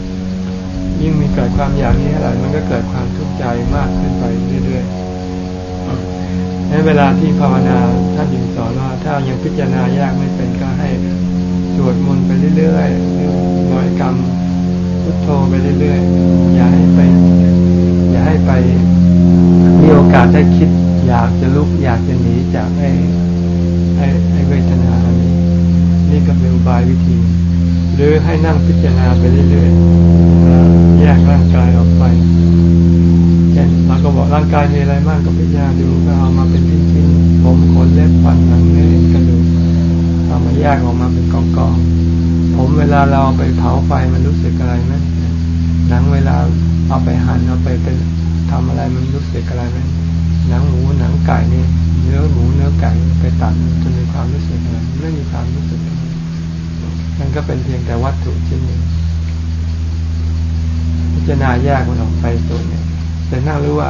ยิ่งมีเกิดความอยากนี้อะไรมันก็เกิดความทุกข์ใจมากขึ้นไปเรื่อยๆ ในเวลาที่ภาวนาท่านยิงสอนว่าถ้ายังพิจารณายากไม่เป็นก็ให้สวดมนต์ไปเรื่อยๆหรือน้อยกรรมพุทโธไปเรื่อยๆ อย่าให้ไป อย่าให้ไปมีโอกาสได้คิด อยากจะลุกอยากจะหนีจากไอ้ไอ้ไอ้เวทนาอันนี้นี่ก็เป็นอุบายวิธี หรือให้นั่งพิจารณาไปเรื่อยๆแยกร่างกายออกไปเรา ก็บอกร่างกายมีอะไรมากก็พิจารณาดูก็เอามาเป็นชิ้นๆผมขนเล็บฟันหนังเนื้อกระดูกเอามาแยกออกมาเป็นกองๆผมเวลาเราไปเผาไฟมันรู้สึกอะไรไหมหนังเวลาเอาไปหั่นเอาไปเป็นทำอะไรมันรู้สึกอะไรไหมหนังหมูหนังไก่นี่เนื้อหมูเนื้อไก่ไปตัดจะมีความรู้สึกอะไรไม่มีความรู้สึกมันก็เป็นเพียงแต่วัตถุชิ้นหนึ่งพิจารณาแยกมันออกไปตัวเนี่ย แต่นั่งรู้ว่า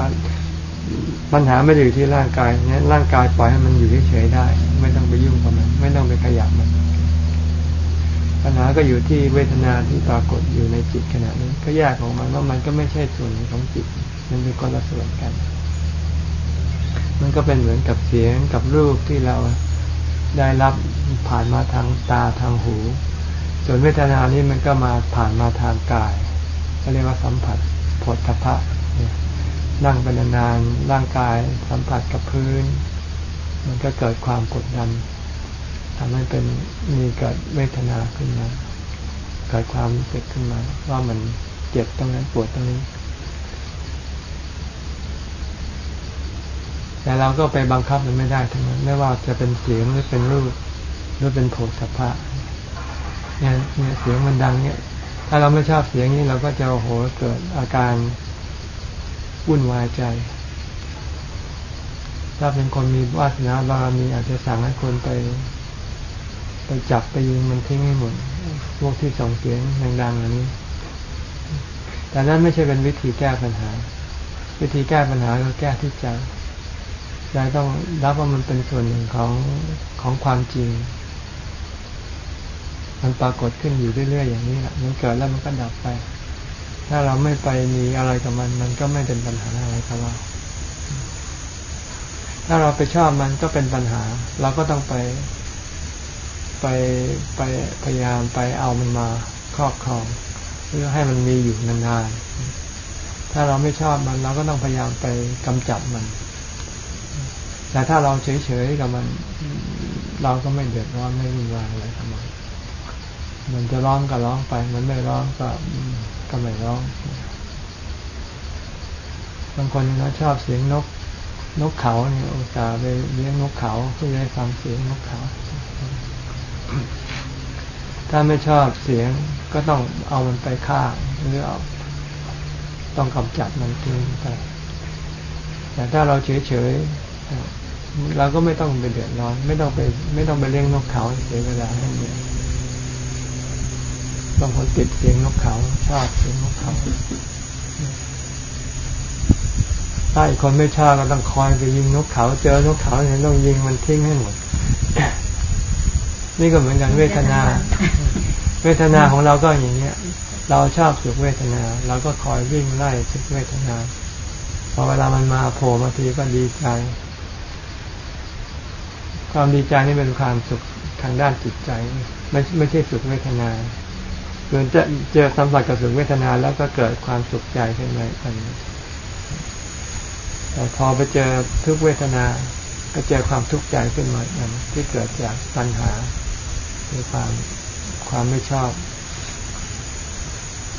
ปัญหาไม่ได้อยู่ที่ร่างกายเนี่ยร่างกายปล่อยให้มันอยู่เฉยๆได้ ไม่ต้องไปยุ่งกับมัน ไม่ต้องไปขยับมัน ปัญหาก็อยู่ที่เวทนาที่ปรากฏอยู่ในจิตขณะนี้ก็แยกออกมาว่ามันก็ไม่ใช่ส่วนของจิต มันเป็นคนละส่วนกัน มันก็เป็นเหมือนกับเสียงกับรูปที่เราได้รับผ่านมาทางตาทางหู ส่วนเวทนานี้มันก็มาผ่านมาทางกายเขาเรียกว่าสัมผัสผลทพะ นั่งไปนานๆร่างกายสัมผัสกับพื้น มันก็เกิดความกดดันทำให้เป็นมีเกิดเวทนาขึ้นมาเกิดความรู้สึกขึ้นมา ว่ามันเจ็บตรงนั้นปวดตรงนี้แต่เราก็ไปบังคับมันไม่ได้ทั้งนั้น ไม่ว่าจะเป็นเสียงหรือเป็นรูปหรือเป็นโผฏฐัพพะเนี่ยเนี่ยเสียงมันดังเนี่ย ถ้าเราไม่ชอบเสียงนี้เราก็จะโอ้โหเกิดอาการ วุ่นวายใจ ถ้าเป็นคนมีวาสนาบารมีอาจจะสั่งให้คนไป ไปจับไปยิงมันทิ้งให้หมด พวกที่ส่งเสียงดังๆอันนี้ แต่นั้นไม่ใช่เป็นวิธีแก้ปัญหา วิธีแก้ปัญหาก็แก้ที่ใจใจต้องรับว่ามันเป็นส่วนหนึ่งของของความจริง มันปรากฏขึ้นอยู่เรื่อยๆอย่างนี้แหละมันเกิดแล้วมันก็ดับไป ถ้าเราไม่ไปมีอะไรกับมัน มันก็ไม่เป็นปัญหาอะไรกับเรา ถ้าเราไปชอบมันก็เป็นปัญหา เราก็ต้องไป ไปไปพยายามไปเอามันมาครอบครองเพื่อให้มันมีอยู่นานๆ ถ้าเราไม่ชอบมันเราก็ต้องพยายามไปกำจัดมัน แต่ถ้าเราเฉยๆกับมัน เราก็ไม่เดือดร้อนไม่วุ่นวายอะไรกับมันมันจะร้องก็ร้องไป มันไม่ร้องก็ ก็ไม่ร้อง บางคนเขาชอบเสียงนกนกเขาเนี่ยอุตส่าห์ไปเลี้ยงนกเขาเพื่อให้ฟังเสียงนกเขา ถ้าไม่ชอบเสียงก็ต้องเอามันไปฆ่าหรือเอาต้องกำจัดมันทิ้งไปแต่ถ้าเราเฉยๆเราก็ไม่ต้องไปเดือดร้อน ไม่ต้องไป ไม่ต้องไปเลี้ยงนกเขาเสียเวลาให้เดือด บางคนติดเสียงนกเขาชอบเสียงนกเขาถ้าอีกคนไม่ชอบก็ต้องคอยไปยิงนกเขาเจอนกเขาเนี่ยต้องยิงมันทิ้งให้หมด นี่ก็เหมือนกันเวทนา เวทนาของเราก็อย่างเงี้ย เราชอบสุขเวทนาเราก็คอยวิ่งไล่สุขเวทนาพอเวลามันมาโผล่มาทีก็ดีใจ ความดีใจนี่เป็นความสุขทางด้านจิตใจ ไม่ไม่ใช่สุขเวทนา เกินจะเจอสัมผัสกับสุขเวทนาแล้วก็เกิดความสุขใจขึ้นมาอันนี้แต่พอไปเจอทุกเวทนา ก็เจอความทุกข์ใจขึ้นมาอันที่เกิดจากปัญหาคือความความไม่ชอบ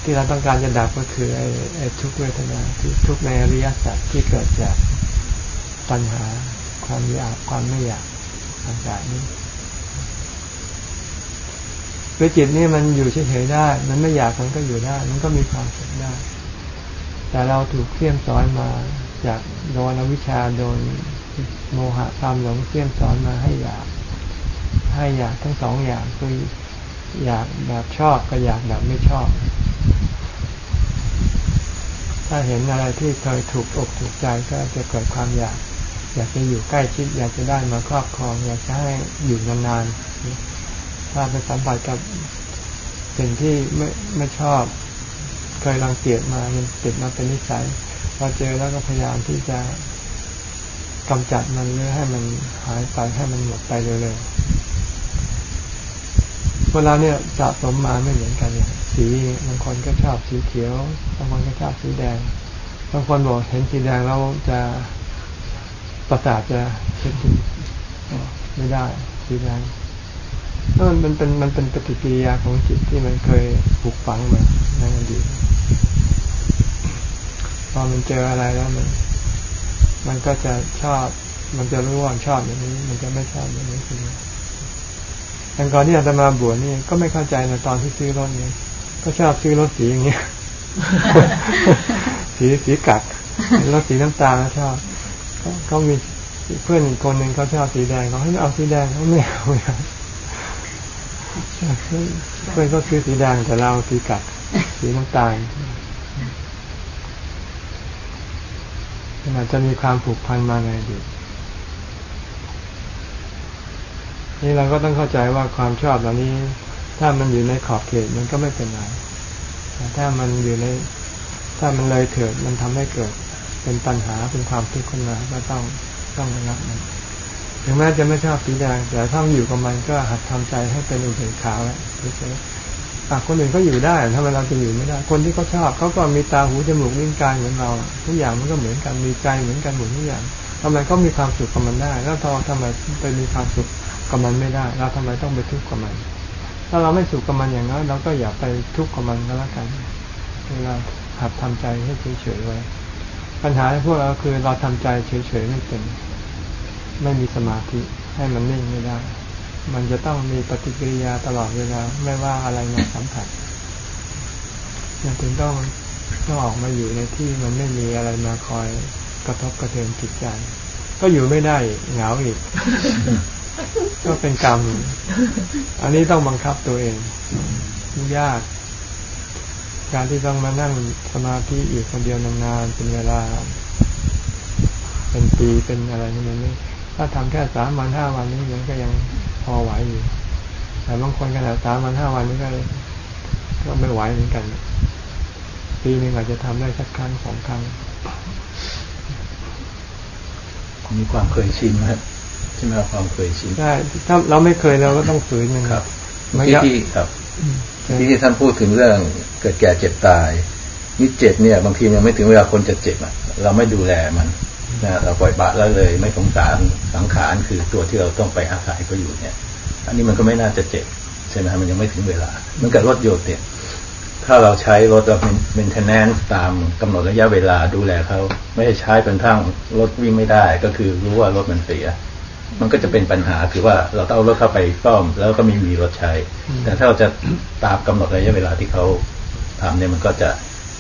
ที่เราต้องการจะดับก็คือไอ้ไอ้ทุกเวทนาที่ทุกในอริยสัจที่เกิดจากปัญหาความอยากความไม่อยากต่างๆนี้ คือจิตนี่มันอยู่เฉยๆได้ มันไม่อยากมันก็อยู่ได้ มันก็มีความสุขได้ แต่เราถูกเสี่ยมสอนมาจากโดนวิชาโดนโมหะความหลงเสี่ยมสอนมาให้อยาก ให้อยากทั้งสองอย่างคืออยากแบบชอบกับอยากแบบไม่ชอบ ถ้าเห็นอะไรที่เคยถูกอกถูกใจก็จะเกิดความอยาก อยากจะอยู่ใกล้ชิด อยากจะได้มาครอบครอง อยากจะให้อยู่นานๆ ถ้าไปสัมผัสกับสิ่งที่ไม่ไม่ชอบเคยรังเกียจมามันติดมาเป็นนิสัยพอเจอแล้วก็พยายามที่จะกำจัดมันหรือให้มันหายไปให้มันหมดไปเร็วๆเวลาเนี่ยสะสมมาไม่เหมือนกันเนี่ยสีบางคนก็ชอบสีเขียวบางคนก็ชอบสีแดงบางคนบอกเห็นสีแดงแล้วจะประสาทจะเช็ดไม่ได้สีแดง นั่นมันเป็นมันเป็นปฏิกิริยาของจิตที่มันเคยผูกฝังมาในอดีตพอมันเจออะไรแล้วมัน มันก็จะชอบ มันจะรู้ว่าชอบอย่างนี้ มันจะไม่ชอบอย่างนี้คือแต่ก่อนที่อาตมาบวชนี่ก็ไม่เข้าใจในตอนที่ซื้อรถนี้ก็ชอบซื้อรถสีอย่างเงี้ยสีสีกัดรถสีน้ำตาลชอบเขามีเพื่อนอีกคนหนึ่งเขาชอบสีแดงเขาให้เอาสีแดงเขาไม่เอา เอาเพื่อนก็ซื้อสีแดงแต่เราสีกัดสีน้ำตาลอาจจะมีความผูกพันมาในอดีตนี่เราก็ต้องเข้าใจว่าความชอบเหล่านี้ ถ้ามันอยู่ในขอบเขตมันก็ไม่เป็นไรแต่ถ้ามันอยู่ใน ถ้ามันเลยเถิดมันทำให้เกิด เป็นปัญหาเป็นความทุกข์ขึ้นมาก็ต้องต้องระงับมัน ถึงแม้จะไม่ชอบสีแดง แต่ถ้าอยู่กับมันก็หัดทำใจให้เป็นอุเบกขาแล้วเฉยๆคนอื่นก็อยู่ได้ทำไมเราจะอยู่ไม่ได้ คนที่เขาชอบเขาก็มีตาหูจมูกลิ้นกายเหมือนเรา ทุกอย่างมันก็เหมือนกันมีใจเหมือนกันหมดทุกอย่างทำไมเขามีความสุขกับมันได้ แล้วเราทำไมไปมีความสุขกับมันไม่ได้ เราทำไมต้องไปทุกข์กับมัน ถ้าเราไม่สุขกับมันอย่างนั้นเราก็อย่าไปทุกข์กับมันก็แล้วกันเวลาหัดทำใจให้เฉยๆไว้ปัญหาพวกเราคือเราทำใจเฉยๆไม่เป็น ไม่มีสมาธิให้มันนิ่งไม่ได้ มันจะต้องมีปฏิกิริยาตลอดเวลาไม่ว่าอะไรมาสัมผัสยังถึงต้องต้องออกมาอยู่ในที่มันไม่มีอะไรมาคอยกระทบกระเทือนจิตใจ ก็อยู่ไม่ได้เหงาอีก ก็เป็นกรรม อันนี้ต้องบังคับตัวเองยาก การที่ต้องมานั่งสมาธิอยู่คนเดียวนานๆเป็นเวลา เป็นปีเป็นอะไรนี่มันไม่ ถ้าทำแค่สามวันห้าวันนี้มันก็ยังพอไหวอยู่ แต่บางคนขนาดสามวันห้าวันนี้ก็ก็ไม่ไหวเหมือนกัน ปีนึงอาจจะทำได้สักครั้งสองครั้งมีความเคยชินครับใช่ไหมความเคยชินใช่ถ้าเราไม่เคยเราก็ต้องฝืนมันครับที่ที่ครับที่ที่ท่านพูดถึงเรื่องเกิดแก่เจ็บตายนี่เจ็บเนี่ย บางทียังไม่ถึงเวลาคนจะเจ็บอะ เราไม่ดูแลมันนะ เราปล่อยบะแล้วเลย ไม่สงสารสังขารคือตัวที่เราต้องไปอาศัยก็อยู่เนี่ย อันนี้มันก็ไม่น่าจะเจ็บใช่ไหมมันยังไม่ถึงเวลามันกับรถยนต์เนี่ยถ้าเราใช้รถเรา maintenance ตามกำหนดระยะเวลาดูแลเขาไม่ใช่ใช้จนทั้งรถวิ่งไม่ได้ ก็คือรู้ว่ารถมันเสีย มันก็จะเป็นปัญหาคือว่าเราต้องเอารถเข้าไปซ่อมแล้วก็ไม่มีรถใช้ แต่ถ้าเราจะตามกำหนดระยะเวลาที่เขาทำเนี่ยมันก็จะ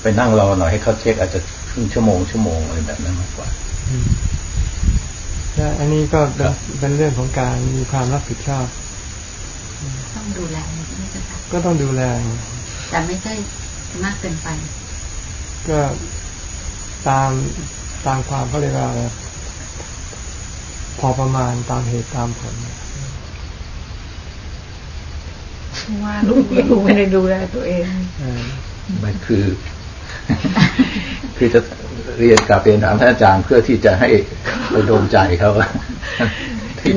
ไปนั่งรอหน่อยให้เขาเช็คอาจจะครึ่งชั่วโมงชั่วโมงอะไรแบบนั้นมากกว่า และอันนี้ก็เป็นเป็นเรื่องของการมีความรับผิดชอบ ต้องดูแลไม่ใช่ค่ะก็ต้องดูแล แต่ไม่ใช่มากเกินไป ก็ตามตามความเขาเรียกว่าอะไรพอประมาณตามเหตุตามผลว่าลูกลูกไม่ได้ดูแลตัวเองเออมันคือ คือจะ เรียนกลับเรียนถามท่านอาจารย์เพื่อที่จะให้ไปโดนใจเขาว่าที่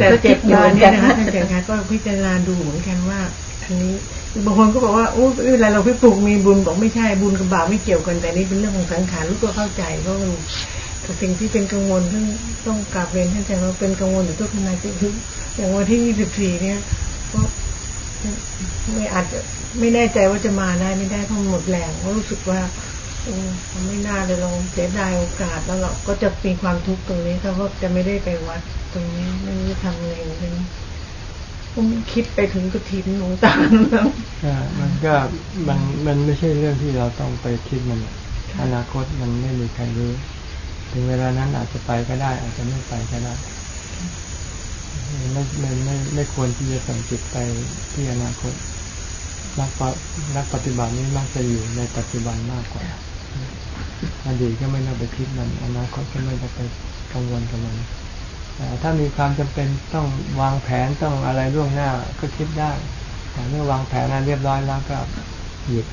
แต่เจ็บอยู่เนี่ยนะคะท่านอาจารย์ก็พิจารณาดูเหมือนกันว่า อันนี้บางคนก็บอกว่าโอ้เวลาเราพิปลูกมีบุญบอกไม่ใช่บุญกับบาปไม่เกี่ยวกันแต่นี่เป็นเรื่องของสังขารลูกก็เข้าใจเพราะมันแต่สิ่งที่เป็นกังวลต้องต้องกราบเรียนท่านอาจารย์ว่าเป็นกังวลอยู่ทุกขณะที่คืออย่างวันที่ยี่สิบสี่เนี่ยก็ไม่อาจจะไม่แน่ใจว่าจะมาได้ไม่ได้เพราะหมดแรงเพราะรู้สึกว่า ไม่น่าเลยลงเสียดายโอกาสแล้วเราก็จะมีความทุกข์ตรงนี้ถ้าว่าจะไม่ได้ไปวัดตรงนี้ไม่รู้ทำไงเหมือนกันผมคิดไปถึงกระถินหลวงตาแล้วมันก็มันมันไม่ใช่เรื่องที่เราต้องไปคิดมัน อนาคตมันไม่มีใครรู้ ถึงเวลานั้นอาจจะไปก็ได้ อาจจะไม่ไปก็ได้ไม่ไม่ไม่ไม่ควรที่จะส่งจิตไปที่อนาคตนักปนักปฏิบัตินี้มักจะอยู่ในปัจจุบันมากกว่า อดีตก็ไม่ต้องไปคิดมันอนาคตก็ไม่ต้องไปกังวลกับมันแต่ถ้ามีความจำเป็นต้องวางแผนต้องอะไรล่วงหน้าก็คิดได้ แต่เมื่อวางแผนนั้นเรียบร้อยแล้วก็หยุด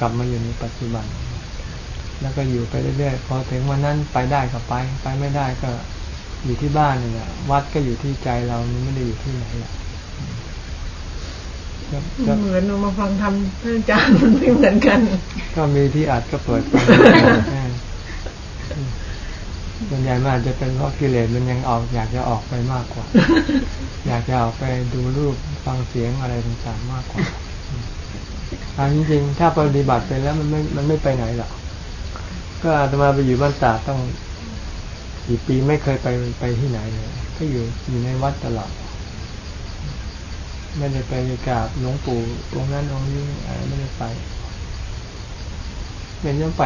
กลับมาอยู่ในปัจจุบัน แล้วก็อยู่ไปเรื่อยๆพอถึงวันนั้นไปได้ก็ไป ไปไม่ได้ก็อยู่ที่บ้านนี่แหละวัดก็อยู่ที่ใจเราไม่ได้อยู่ที่ไหนหรอก เหมือนเรามาฟังทำท่านอาจารย์มันไม่เหมือนกัน ก็มีที่อัดก็เปิดฟังเออส่วนใหญ่มันอาจจะเป็นเพราะกิเลสมันยังออกอยากจะออกไปมากกว่า อยากจะออกไปดูรูปฟังเสียงอะไรต่างๆมากกว่าอันจริงๆถ้าปฏิบัติไปแล้วมันไม่มันไม่ไปไหนหรอกก็อาตมาไปอยู่บ้านตาดต้องกี่ปีไม่เคยไปไปที่ไหนเลยก็อยู่อยู่ในวัดตลอด ไม่ได้ไปกราบหลวงปู่ตรงนั้นตรงนี้อะไรไม่ได้ไปเป็นยังไป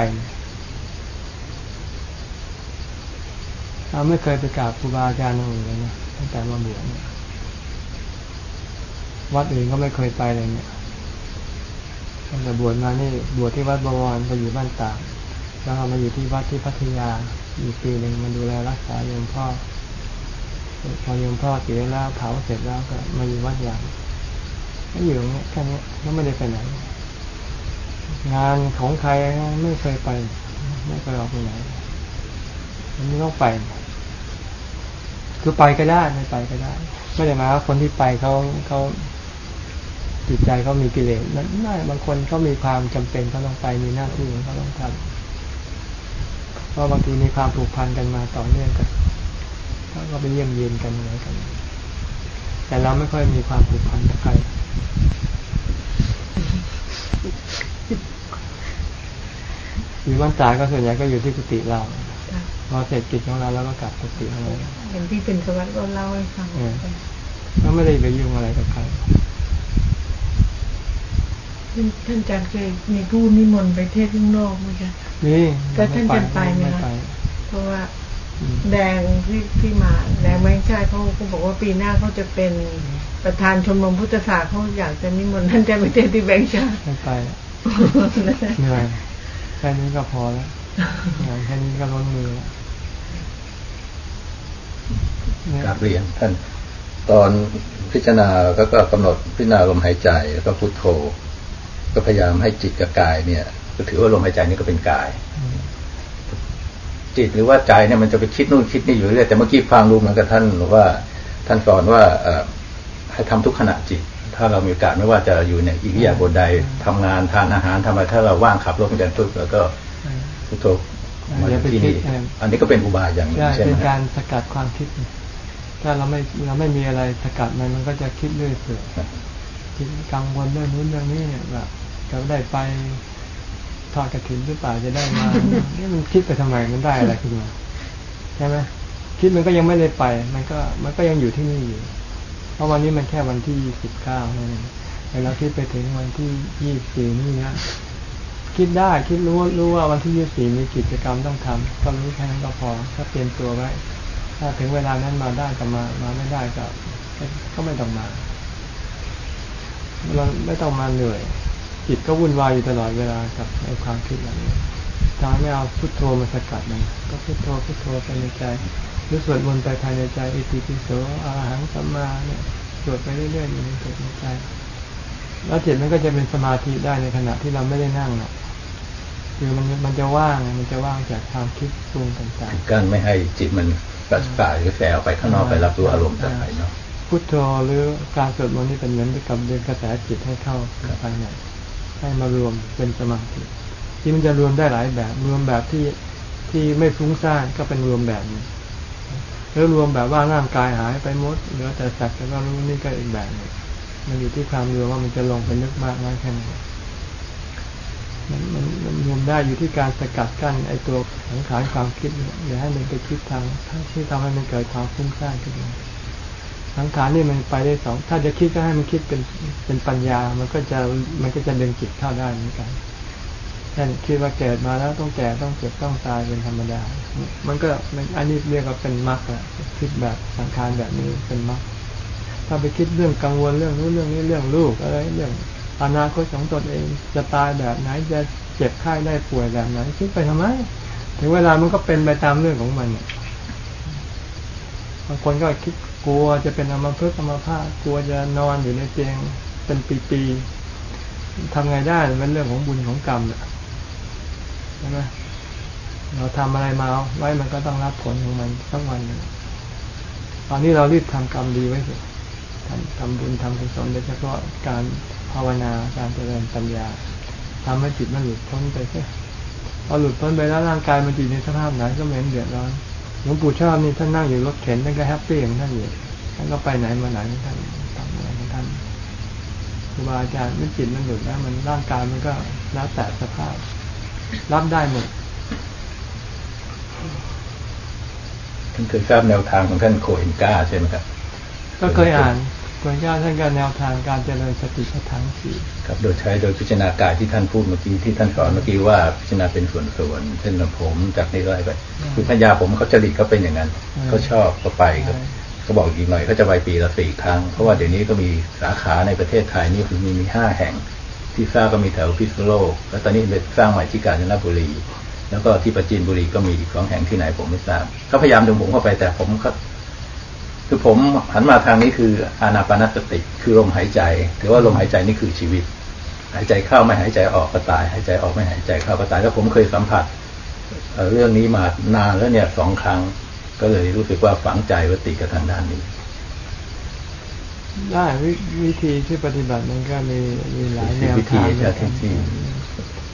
เราไม่เคยไปกราบครูบาอาจารย์องค์อื่นเลยนะตั้งแต่มาบวชเนี่ยวัดอื่นก็ไม่เคยไปเลยเนี่ยตั้งแต่บวชมานี่บวชที่วัดบวรไปอยู่บ้านตากแล้วเรามาอยู่ที่วัดที่พัทยาอยู่ปีหนึ่งมาดูแลรักษาโยมพ่อพอโยมพ่อเสียแล้วเผาเสร็จแล้วก็มาอยู่วัดยาง ก็อยู่อย่างเงี้ยแค่นี้ก็ไม่ได้ไปไหน งานของใครไม่เคยไป ไม่เคยออกไปไหนมันไม่ต้องไป คือไปก็ได้ไม่ไปก็ได้ไม่ได้มาว่าคนที่ไปเขาเขาจิตใจเขามีกิเลสนั้นไม่บางคนเขามีความจำเป็นเขาต้องไปมีหน้าที่ของเขาต้องทำเพราะบางทีมีความผูกพันกันมาต่อเนื่องกันเขาก็ไปเยี่ยมเยียนกันอะไรกัน แต่เราไม่ค่อยมีความผูกพันกับใครอยู่บ้านตาก็ส่วนใหญ่ก็อยู่ที่กุฏิเราพอเสร็จกิจของเราแล้วก็กลับกุฏิของเราเห็นที่เป็นสวัสดิ์ก็เล่าให้ฟังก็ไม่ได้ไปยุ่งอะไรกับใครท่านอาจารย์เคยมีผู้นิมนต์ไปเทศน์ข้างนอกไหมคะนี่ก็ท่านจะไปไหมไม่คะไปเพราะว่าอืม แดงที่ที่มาแดงไม่ใช่เขาเขาบอกว่าปีหน้าเขาจะเป็นประธานชมรมพุทธศาสตร์เขาอยากจะนิมนต์ท่านอาจารย์ไปเทศน์ที่แบงค์ชาติไม่ไปเหนื่อยแค่นี้ก็พอแล้วงานแค่นี้ก็ล้นมือแล้วเนี่ยกราบเรียนท่านตอนพิจารณาก็ก็กำหนดพิจารณาลมหายใจแล้วก็พุทโธ ก็พยายามให้จิตกับกายเนี่ย ก็ถือว่าลมหายใจนี่ก็เป็นกาย จิตหรือว่าใจเนี่ยมันจะไปคิดนู่นคิดนี่อยู่เรื่อยแต่เมื่อกี้ฟังรู้เหมือนกับท่านว่า ท่านสอนว่าเอ่อให้ทำทุกขณะจิต ถ้าเรามีโอกาสไม่ว่าจะอยู่ในอิริยาบถใดทำงานทานอาหารทำอะไรถ้าเราว่างขับรถเหมือนกันปุ๊บแล้วก็พุทโธมาอย่าไปที่คินี่ดเอออันนี้ก็เป็นอุบายอย่างหนึงใช่ใช่ไหเป็มนฮะการสกัดความคิด ถ้าเราไม่เราไม่มีอะไรสกัดมันมันก็จะคิดเรื่อยเปื่อยคิดกังวลเรื่องนู้นเรื่องนี้เนี่ยแบบจะได้ไป ทอดกระถิ่นหรือเปล่าจะได้มานี่มันคิดไปทำไมมันได้อะไรขึ้นมาใช่ไหมคิดมันก็ยังไม่ได้ไป มันก็มันก็ยังอยู่ที่นี่อยู่ เพราะวันนี้มันแค่วันที่สิบเก้านั่นเองแต่เราคิดไปถึงวันที่ยี่สี่นี่นะคิดได้คิดรู้รู้ว่าวันที่ยี่สี่มีกิจกรรมต้องทำก็รู้แค่นั้นก็พอถ้าเตรียมตัวไว้ ถ้าถึงเวลานั้นมาได้ก็มามาไม่ได้ก็ก็ไม่ต้องมาเราไม่ต้องมาเหนื่อย จิตก็วุ่นวายอยู่ตลอดเวลากับในความคิดแบบนี้ถ้าไม่เอาพุทโธมาสกัดมันก็พุทโธพุทโธไปในใจหรือสวดมนต์ไปภายในใจอิติปิโสอาหังสัมมาเนี่ยสวดไปเรื่อยๆอยู่ในจิตในใจ แล้วจิตมันก็จะเป็นสมาธิได้ในขณะที่เราไม่ได้นั่งนะคือมันมันจะว่างมันจะว่างจากความคิดปรุงต่างๆกั้นไม่ให้จิตมันกระสายหรือแฝงไปข้างนอกไปรับรู้อารมณ์จากภายนอกพุทโธหรือการสวดมนต์นี่เป็นเหมือนกับเดินกระแสจิตให้เข้าภายใน ให้มารวมเป็นสมาธิที่มันจะรวมได้หลายแบบ รวมแบบที่ที่ไม่ฟุ้งซ่านก็เป็นรวมแบบนี้หรือรวมแบบว่าร่างกายหายไปหมดเหลือแต่สักแต่ก็รู้นี่ก็อีกแบบนึงมันอยู่ที่ความรวมว่ามันจะลงไปนึกมากน้อยแค่ไหนมันมันรวมได้อยู่ที่การสกัดกั้นไอตัวสังขารความคิดอย่าให้มันไปคิดทางที่ทำให้มันเกิดความฟุ้งซ่านขึ้นมา สังขารนี่มันไปได้สอง ถ้าจะคิดก็ให้มันคิดเป็นเป็นปัญญา มันก็จะมันก็จะดึงจิตเข้าได้เหมือนกันเช่นคิดว่าเกิดมาแล้วต้องแก่ต้องเจ็บต้องตายเป็นธรรมดา มันก็อันนี้เรียกว่าเป็นมรรคอะคิดแบบสังขารแบบนี้เป็นมรรคถ้าไปคิดเรื่องกังวลเรื่องนู้นเรื่องนี้เรื่องลูกอะไรเรื่องอนาคตของตนเองจะตายแบบไหนจะเจ็บไข้ได้ป่วยแบบไหนคิดไปทำไม ถึงเวลามันก็เป็นไปตามเรื่องของมันบางคนก็คิด กลัวจะเป็นอมพฤกอมพาตกลัวจะนอนอยู่ในเตียงเป็นปีๆทำไงได้เป็นเรื่องของบุญของกรรมใช่ไหมเราทำอะไรมาไว้มันก็ต้องรับผลของมันสักวันหนึ่งตอนนี้เรารีบทำกรรมดีไว้เถอะทำทำบุญทำกุศลโดยเฉพาะการภาวนาการเจริญปัญญาทำให้จิตมันหลุดพ้นไปเสียพอหลุดพ้นไปแล้วร่างกายมันอยู่ในสภาพไหนก็เหม็นเดือดร้อน หลวงปู่ชอบนี่ท่านนั่งอยู่รถเข็นท่านก็แฮปปี้ของท่านอยู่ท่านก็ไปไหนมาไหนท่านทำอะไรของท่านครูบาอาจารย์มันจิตมันหลุดแล้วมันร่างกายมันก็แล้วแต่สภาพ รับได้หมดท่านเคยทราบแนวทางของท่านโคเอนกาใช่ไหมครับ ก็เคยอ่าน โคเอนกาท่านก็แนวทางการเจริญสติปัฏฐานสี่ครับโดยใช้โดยพิจารณากายที่ท่านพูดเมื่อกี้ที่ท่านสอนเมื่อกี้ว่าพิจารณาเป็นส่วนๆเช่นผมจากนี้ไล่ไปคือพัญญาผมเขาจริตเขาเป็นอย่างนั้นเขาชอบเขาไปครับเขาบอกอีกหน่อยเขาจะไปปีละสี่ครั้งเพราะว่าเดี๋ยวนี้ก็มีสาขาในประเทศไทยนี่คือมีมีห้าแห่ง ที่สร้างก็มีแถวพิษณุโลก แล้วตอนนี้เป็นสร้างใหม่ที่กาญจนบุรีแล้วก็ที่ประจินบุรีก็มีอีกสองแห่งที่ไหนผมไม่ทราบเขาพยายามดึงผมเข้าไปแต่ผมก็ คือผมหันมาทางนี้คืออานาปานสติ คือลมหายใจ ถือว่าลมหายใจนี่คือชีวิต หายใจเข้าไม่หายใจออกก็ตาย หายใจออกไม่หายใจเข้าก็ตาย แล้วผมเคยสัมผัสเรื่องนี้มานานแล้วเนี่ยสองครั้ง ก็เลยรู้สึกว่าฝังใจว่าติดกับทางด้านนี้ได้วิธีที่ปฏิบัติมันก็มีมีหลายแนวทาง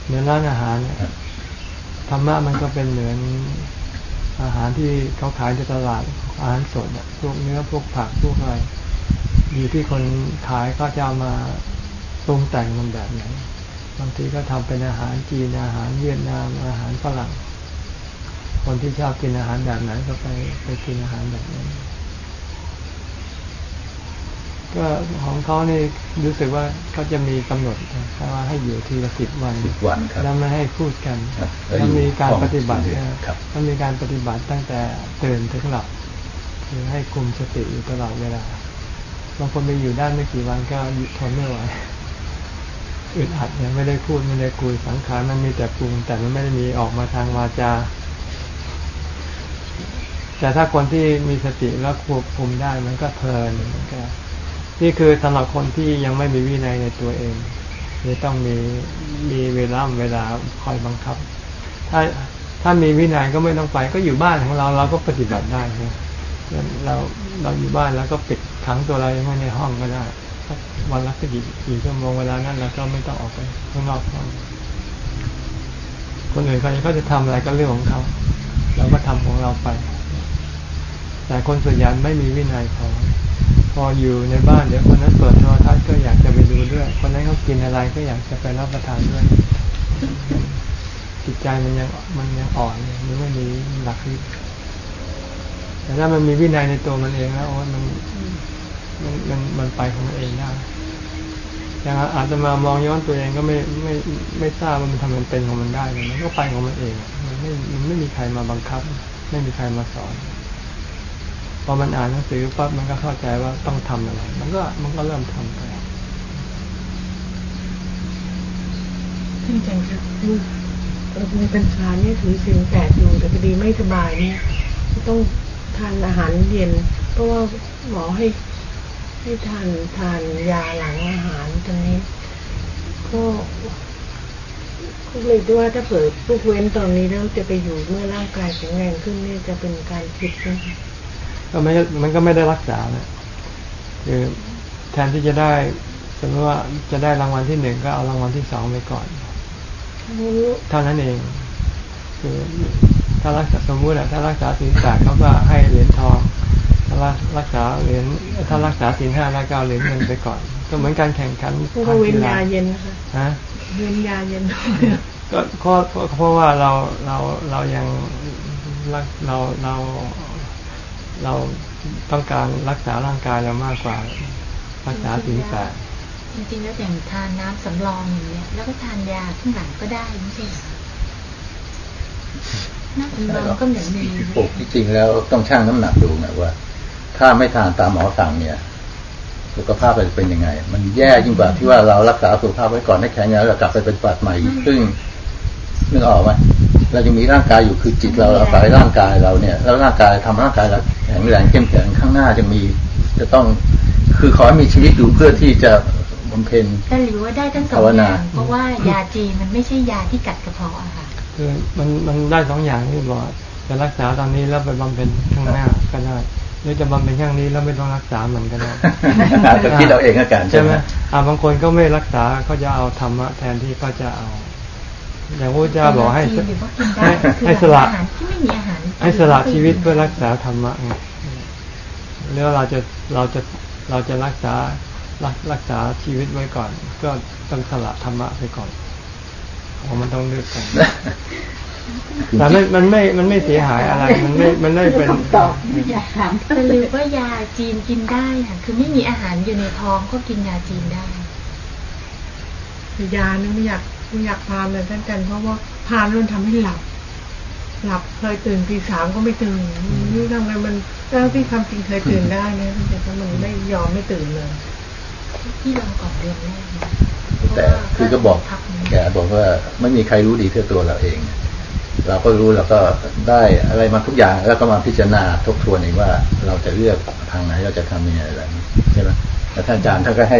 เหมือนร้านอาหารธรรมะมันก็เป็นเหมือนอาหารที่เขาขายในตลาด อาหารสดพวกเนื้อพวกผักพวกอะไรอยู่ที่คนขายก็จะมาปรุงแต่งมันแบบไหนบางทีก็ทำเป็นอาหารจีนอาหารเวียดนามอาหารฝรั่ง คนที่ชอบกินอาหารแบบไหนก็ไปไปกินอาหารแบบนั้นก็ของเขานี่รู้สึกว่าเขาจะมีกำหนดว่าให้อยู่ทีละสิบวันสิบวันครับแล้วไม่ให้พูดกันมันมีการปฏิบัติมันมีการปฏิบัติตั้งแต่ตื่นถึงหลับ คือให้คุมสติอยู่ตลอดเวลาบางคนไปอยู่ได้ไม่กี่วันก็ทนไม่ไหวอึดอัดเนี่ยไม่ได้พูดไม่ได้คุยสังขารมันมีแต่ปรุง แต่มันไม่ได้มีออกมาทางวาจา แต่ถ้าคนที่มีสติแล้วควบคุมได้มันก็เพลินมันก็นี่คือสำหรับคนที่ยังไม่มีวินัยในตัวเองนี่ต้องมีมีเวลาเวลาคอยบังคับ ถ้าถ้ามีวินัยก็ไม่ต้องไป ก็อยู่บ้านของเราเราก็ปฏิบัติได้นะ เราเราอยู่บ้านแล้วก็ปิดขังตัวเราไว้ในห้องก็ได้วันละกี่กี่ชั่วโมงเวลานั้นเราก็ไม่ต้องออกไปข้างนอกห้องคนอื่นเขาเขาจะทำอะไรก็เรื่องของเขาเราก็ทำของเราไป แต่คนส่วนใหญ่ไม่มีวินัยพอพออยู่ในบ้านเดี๋ยวคนนั้นเปิดโทรทัศน์ก็อยากจะไปดูด้วย คนนั้นเขากินอะไรก็อยากจะไปรับประทานด้วยจิตใจมันยังมันยังอ่อนมันไม่มีหลักที่ แต่ถ้ามันมีวินัยในตัวมันเองแล้วโอ้มันมันมันมันไปของมันเองได้อย่างอาจจะมามองย้อนตัวเองก็ไม่ไม่ไม่ทราบว่ามันทำมันเป็นของมันได้เลยมันก็ไปของมันเอง มันไม่มันไม่มีใครมาบังคับ ไม่มีใครมาสอนพอมันอ่านหนังสือปั๊บมันก็เข้าใจว่าต้องทำอะไร มันก็มันก็เริ่มทำไปท่านอาจารย์ครับในพรรษาเนี่ยถือศีลแปดอยู่แต่พอดีไม่สบายเนี่ยต้อง ทานอาหารเย็น เพราะว่าหมอให้ให้ทานทานยาหลังอาหารตอนนี้ ก็ก็เลยดูว่าถ้าเผื่อพวกเว้นตอนนี้แล้วจะไปอยู่เมื่อร่างกายแข็งแรงขึ้นเนี่ยจะเป็นการผิดนะคะก็ไม่มันก็ไม่ได้รักษานะคือแทนที่จะได้สมมติว่าจะได้รางวัลที่หนึ่งก็เอารางวัลที่สองไปก่อนเท่านั้นเองคือ ถ้ารักษาสมมุติอะถ้ารักษาศีลแปดเขาก็ให้เหรียญทอง ถ้ารักษาเหรียญถ้ารักษาศีลห้าแล้วก็เอาเหรียญเงินไปก่อน ก็เหมือนการแข่งขันก็เว้นยาเย็นนะคะฮะเว้นยาเย็นก็เพราะเพราะว่าเราเราเรายังรักเราเราเราต้องการรักษาร่างกายเรามากกว่า รักษาศีลแปดจริงๆแล้วอย่างทานน้ำสำรองอย่างเงี้ย แล้วก็ทานยาข้างหลังก็ได้ไม่ใช่เหรอน้ำสำรอง ก็เหมือนมีปลูกที่จริงแล้วต้องชั่งน้ำหนักดูนะว่า ถ้าไม่ทานตามหมอสั่งเนี่ยสุขภาพจะเป็นยังไง มันแย่ยิ่งกว่าที่ว่าเรารักษาสุขภาพไว้ก่อนให้แข็งแรงแล้วกลับไปเป็นปัดใหม่อีกซึ่งนึกออกไหมเรายังมีร่างกายอยู่คือจิตเราอาศัยร่างกายเราเนี่ย แล้วร่างกายทำร่างกายเราแข็งแรงเข้มแข็งข้างหน้าจะมี จะต้องคือขอให้มีชีวิตอยู่เพื่อที่จะบำเพ็ญแต่หรือว่าได้ทั้งสองภาวอนาย่างเพราะว่ายาจีนมันไม่ใช่ยาที่กัดกระเพาะอะค่ะ คือมันมันได้สองอย่างที่บอกจะรักษาตอนนี้แล้วไปบำเพ็ญข้างหน้าก็ได้หรือจะบำเพ็ญข้างนี้แล้วไม่ต้องรักษามันก็ได้ก็คิดเราเองอาการใช่ใช่ไหไหมมอ่าบางคนก็ไม่รักษาเขาจะเอาธรรมะแทนที่เขาจะเอาอย่างพระเจ้าบอกให้จีนหรือว่ากินได้ให้คือให้สละอาหารที่ไม่มีอาหารให้สละชีวิตเพื่อรักษาธรรมะไงแล้วเราจะเราจะเราจะรักษารักรักษาชีวิตไว้ก่อน ก็ต้องสละธรรมะไปก่อนเพราะ มันต้องเลือกกันแต่ไม่มันไม่ มันไม่เสียหายอะไร มันไม่ มันไม่เป็นตอบไม่อยากถามแต่หรือว่ายาจีนกินได้ค่ะคือไม่มีอาหารอยู่ในท้องก็กินยาจีนได้ยาเนี่ยไม่อยากไม่อยากทานเลยท่านอาจารย์เพราะว่าทานแล้วมันทำให้หลับ หลับเคยตื่นตีสามก็ไม่ตื่นนี่ทำไมมันเจ้าที่ความจริงเคยตื่นได้นะแต่ก็มันไม่ยอมไม่ตื่นเลยที่ลองก่อนเดือนแรกนะ แต่คือก็บอกแกบอกว่าไม่มีใครรู้ดีเท่าตัวเราเอง เราก็รู้เราก็ได้อะไรมาทุกอย่างแล้วก็มาพิจารณาทบทวนเองว่าเราจะเลือกทางไหนเราจะทำยังไงอะไรใช่ไหมแต่ท่านอาจารย์ท่านก็ให้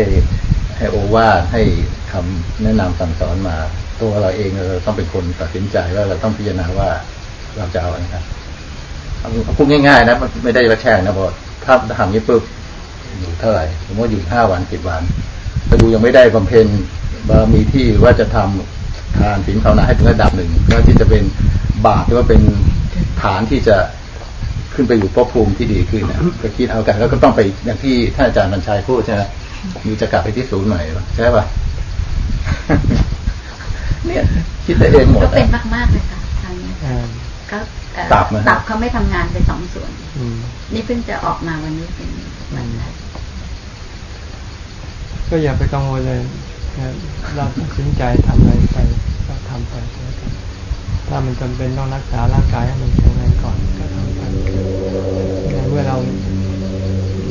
ให้โอวาทให้คำแนะนำสั่งสอนมา ตัวเราเองเราต้องเป็นคนตัดสินใจว่าเราต้องพิจารณาว่าเราจะเอาอะไรครับพูดง่ายๆนะมันไม่ได้ว่าแช่งนะบอกถ้าทำนี้ปุ๊บอยู่เท่าไหร่สมมติอยู่ห้าวันสิบวัน ดูยังไม่ได้บำเพ็ญบารมีที่ว่าจะทำทานศีลภาวนาให้ถึงระดับหนึ่งแล้วที่จะเป็นบาตรหรือว่าเป็นฐานที่จะขึ้นไปอยู่ภพภูมิที่ดีขึ้นนะก็คิดเอากันแล้วก็ต้องไปอย่างที่ท่านอาจารย์บรรชัยพูดใช่ไหมมีจะกลับไปที่ศูนย์ใหม่ใช่ป่ะเนี่ยคิดได้เองหมดก็เป็นอะมากๆเลยค่ะทางนี้อ่าก็เอ่อตับนะฮะตับเขาไม่ทำงานไปสองส่วนอืมนี่เพิ่งจะออกมาวันนี้เป็นวันแรก ก็อย่าไปกังวลเลยเราตัดสินใจทำอะไรไปก็ทำไปถ้ามันจำเป็นต้องรักษาร่างกายให้มันแข็งแรงก่อนก็ทำไปในเมื่อเรา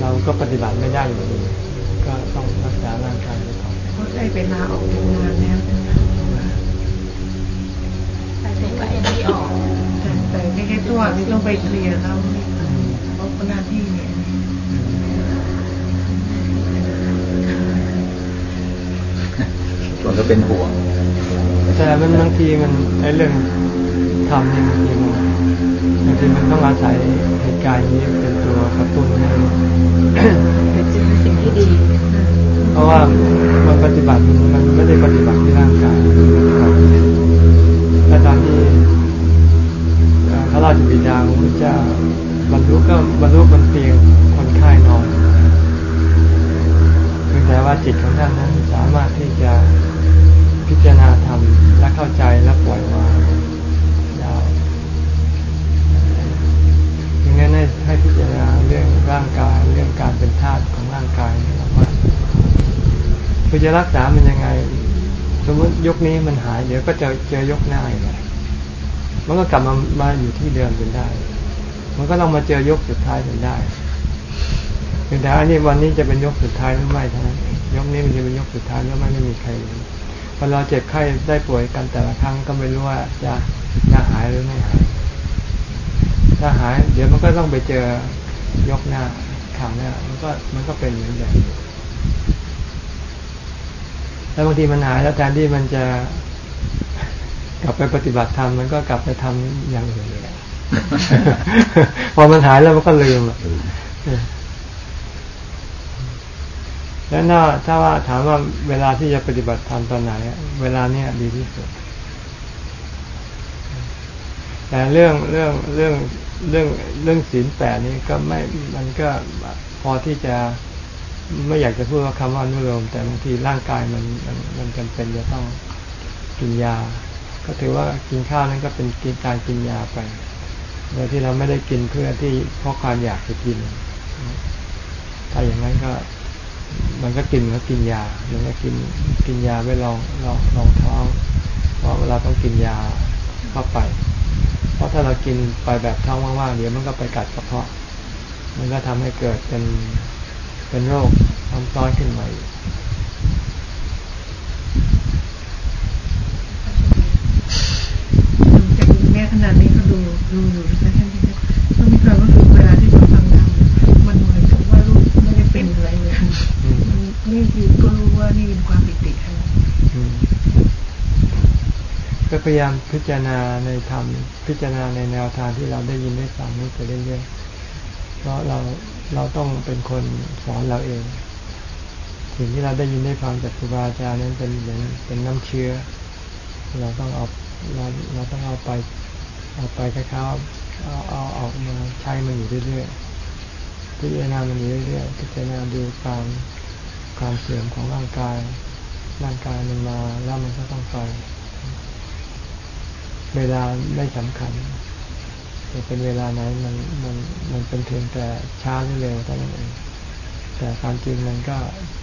เราก็ปฏิบัติไม่ได้อยู่ดีก็ต้องรักษาร่างกายไปก่อนเพราได้เวลาออกจากงานแล้วแต่ก็ยังไม่ออกแต่แต่ไม่ตัวนี่ต้องไปเคลียร์เขาเพราะหน้าที่เนี่ย ส่วนก็เป็นห่วง แต่มันบางทีมันไอ้เรื่องทำนี่บางทีมันบางทีมันต้องอาศัยเหตุการณ์นี้เป็นตัวกระตุ้นให้เป็นสิ่งที่ดี เพราะว่ามันปฏิบัติมันไม่ได้ปฏิบัติที่ร่างกายและตอนที่เอ่อพระราชบิดาของพระเจ้าบรรลุก็บรรลุบนเตียงคนไข้นอนเพียงแต่ว่าจิตของท่านนั้นสามารถที่จะ พิจารณาธรรมและเข้าใจและปล่อยวางได้อย่างนั้นให้พิจารณาเรื่องร่างกายเรื่องการเป็นธาตุของร่างกายนี่มากคือจะรักษามันยังไง สมมติยกนี้มันหายเดี๋ยวก็จะเจอยกหน้าอีกมันก็กลับมามาอยู่ที่เดิมจนได้ มันก็ต้องมาเจอยกสุดท้ายจนได้เพียงแต่อันนี้วันนี้จะเป็นยกสุดท้ายหรือไม่เท่านั้นยกนี้มันจะเป็นยกสุดท้ายหรือไม่ไม่มีใครรู้ พอเราเจ็บไข้ได้ป่วยกันแต่ละครั้งก็ไม่รู้ว่าจะจะหายหรือไม่หายถ้าหาย เดี๋ยวมันก็ต้องไปเจอยกหน้าข่าวหน้ามันก็มันก็เป็นเหมือนเดิมแล้วบางทีมันหายแล้วแทนที่มันจะกลับไปปฏิบัติธรรมมันก็กลับไปทำอย่างอื่นเลยพอมันหายแล้วมันก็ลืมอะ แล้วถ้าถ้าว่าถามว่าเวลาที่จะปฏิบัติธรรมตอนไหนเวลาเนี้ยดีที่สุด แต่เรื่องเรื่องเรื่องเรื่องเรื่องศีลแปดนี้ก็ไม่มันก็พอที่จะไม่อยากจะพูดว่าคำว่านุโลมแต่บางทีร่างกายมันมันมันจำเป็นจะต้องกินยา ก็ถือว่ากินข้าวนั้นก็เป็นกินการกินยาไปโดยที่เราไม่ได้กินเพื่อที่เพราะความอยากจะกิน ถ้าอย่างนั้นก็ มันก็กินก็กินยา มันก็กินกินยาไว้ลองลองลองท้องเพราะเวลาต้องกินยาเข้าไป เพราะถ้าเรากินไปแบบท้องว่างๆเดี๋ยวมันก็ไปกัดกระเพาะ มันก็ทำให้เกิดเป็นเป็นโรคซ้ำซ้อนขึ้นมาอีกจากแม่ขนาดนี้ก็ดูดูอยู่นะคะท่านที่ต้องมีความรู้สึกเวลาที่เราฟังธรรมมันเหมือนกับว่าลูกไม่ได้เป็นอะไรเลย นี่คือก็รู้ว่านี่เป็นความปิติอะไรก็พยายามพิจารณาในธรรมพิจารณาในแนวทางที่เราได้ยินได้ฟังนี้ไปเรื่อยๆเพราะเราเราต้องเป็นคนสอนเราเอง สิ่งที่เราได้ยินได้ฟังจากครูบาอาจารย์นั้นเป็นเหมือนเป็นน้ำเชื้อ เราต้องเอาเราเราต้องเอาไปเอาไปคล้ายๆเอาเอาออกมาใช้มันอยู่เรื่อยๆพิจารณามันอยู่เรื่อยๆพิจารณาดูกา รการเสื่อมของร่างกาย ร่างกายมันมาแล้วมันก็ต้องไป เวลาไม่สำคัญจะเป็นเวลาไหนมันมันมันเป็นเพียงแต่ช้าหรือเร็วเท่านั้นเองแต่ความจริงมันก็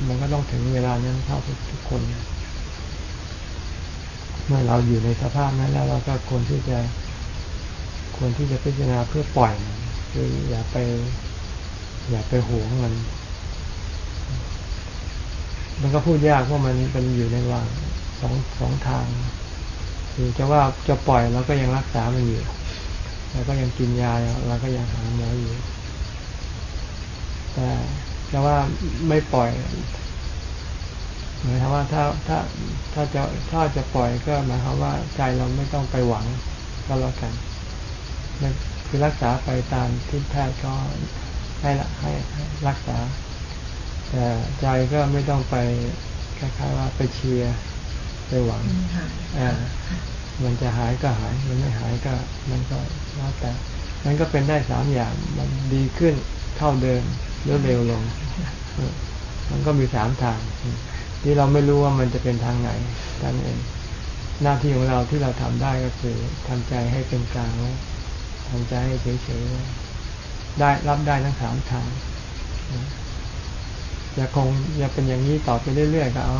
มันก็ต้องถึงเวลานั้นเท่าทุกคน เมื่อเราอยู่ในสภาพนั้นแล้วเราก็ควรที่จะควรที่จะพิจารณาเพื่อปล่อยคืออย่าไป อย่าไปหวงมัน มันก็พูดยากเพราะมันเป็นอยู่ในว่างสองสองทางคือจะว่าจะปล่อยเราก็ยังรักษามันอยู่เราก็ยังกินยาเราก็ยังหาหมออยู่ แต่จะว่าไม่ปล่อยหมายความว่าถ้าถ้าถ้าจะถ้าจะปล่อยก็หมายความว่าใจเราไม่ต้องไปหวังก็แล้วกันคือรักษาไปตามที่แพทย์ก็ให้ละให้รักษา แต่ใจก็ไม่ต้องไปคล้ายๆว่าไปเชียร์ไปหวังอ่ามันจะหายก็หาย มันไม่หายก็ มันก็แล้วแต่ มันก็เป็นได้สามอย่าง มันดีขึ้นเท่าเดิมหรือเร็วลง มันก็มีสามทาง ที่เราไม่รู้ว่ามันจะเป็นทางไหนนั่นเอง หน้าที่ของเราที่เราทำได้ก็คือทำใจให้เป็นกลางไว้ทำใจให้เฉยๆได้รับได้ทั้งสามทาง อย่าคงอย่าเป็นอย่างนี้ต่อไปเรื่อยๆก็เอา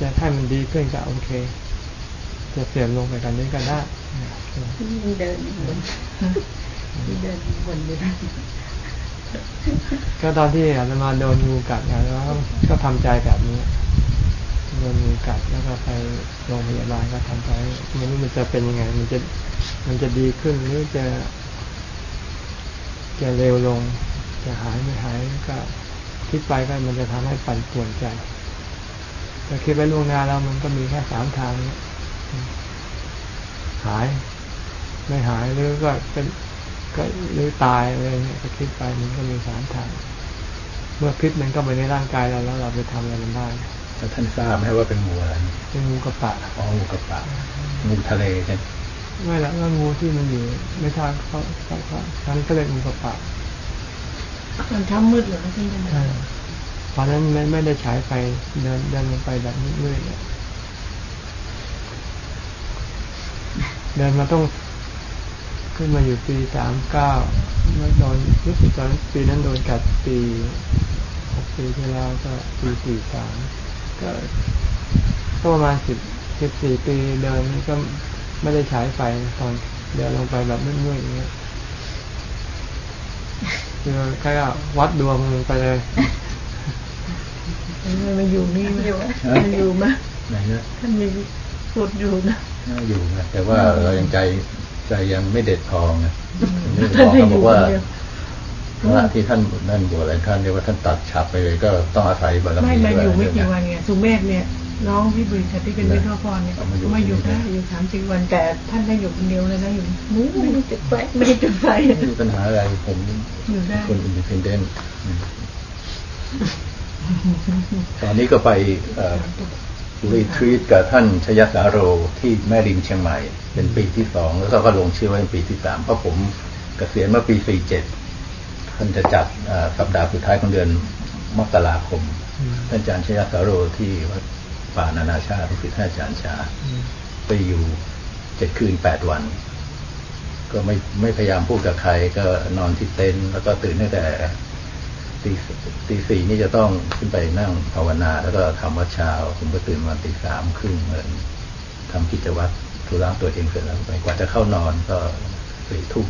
จะให้มันดีขึ้นก็โอเค จะเสื่อมลงไปกันนี้ก็ได้เดินวนเดินวนอยู่ก็ตอนที่อาตมาโดนงูกัดแล้วก็ทำใจแบบนี้โดนงูกัดแล้วก็ไปโรงพยาบาลก็ทำใจไม่รู้มันจะเป็นยังไง มันจะมันจะดีขึ้นหรือจะ จะเร็วลง จะหายไม่หายก็ คิดไปก็มันจะทำให้ปั่นป่วนใจแต่คิดไปล่วงหน้าแล้วมันก็มีแค่สามทางหาย ไม่หายหรือก็เป็นก็หรือตายอะไรเนี่ยก็คิดไปมันก็มีสามทาง เมื่อพิษมันก็ไปในร่างกายเราแล้ว เราไปทำอะไรมันได้แล้วท่านทราบไหมว่าเป็นงูอะไรเป็นงูกระปะอ๋องูกระปะงูทะเลใช่ไม่ละว่างูที่มันอยู่ ไม่ทางเขาเขาเขาท่านก็เลยงูกระปะ มันช้ำมืดเหรอที่นั่นตอนนั้นไม่ไม่ได้ฉายไฟเดินเดินลงไปแบบนี้เลยเดินมาต้องขึ้นมาอยู่ปีสามเก้าเมื่อโดนรู้สึกตอนปีนั้นโดนกัดปีหกปีที่แล้วก็ปีสี่สามก็ก็ประมาณสิบสิบสี่ปีเดินก็ไม่ได้ฉายไฟตอนเดินลงไปแบบมืดๆอย่างเงี้ย คือแค่วัดดวงไปเลยมันมาอยู่นี่อยู่มันอยู่มาไหนนะท่านมีสุดอยู่นะน่าอยู่นะแต่ว่าเรายังใจใจยังไม่เด็ดพอไงนี่หมท่านอให้เขาอบยู่อกคว่านเดียวขณะที่ท่านนั่นบวชอะไรท่านเรียกว่าท่านตัดฉับไปเลย ก็ต้องอาศัยบารมีไม่มาอยู่ไม่กี่ด้วัยนไงสุเมธเนี่ย น้องพี่บุญชัดที่เป็นวิทยากรเนี่ยเอามาอยู่มาอยู่ได้อยู่สามสิบวันแต่ท่านได้อยู่คนเดียวเลยนะอยู่นู้นไม่ได้จุดไฟไม่ได้จุดไฟไม่มีปัญหาอะไรผมอยู่ได้คนอินดิเพนเดนต์ตอนนี้ก็ไปรีทรีตกับท่านชยสาโรที่แม่ริมเชียงใหม่ เป็นปีที่สองแล้วก็ลงชื่อไว้เป็นปีที่สามเพราะผมเกษียณเมื่อปีสี่เจ็ดท่านจะจัดเอ่อสัปดาห์สุดท้ายของเดือนมกราคมอืมท่านอาจารย์ชยสาโรที่วัด ป่านานาชาติคือท่านอาจารย์ชาอืมไปอยู่เจ็ดคืนแปดวัน ก็ไม่ไม่พยายามพูดกับใคร ก็นอนที่เต็นท์แล้วก็ตื่นตั้งแต่ตีตีสี่นี่จะต้องขึ้นไปนั่งภาวนา แล้วก็ทำวัดเช้าผมก็ตื่นมาตีสามครึ่งเหมือนทำกิจวัตรธุระตัวเองเสร็จแล้วไปกว่าจะเข้านอนก็สี่ทุ่ม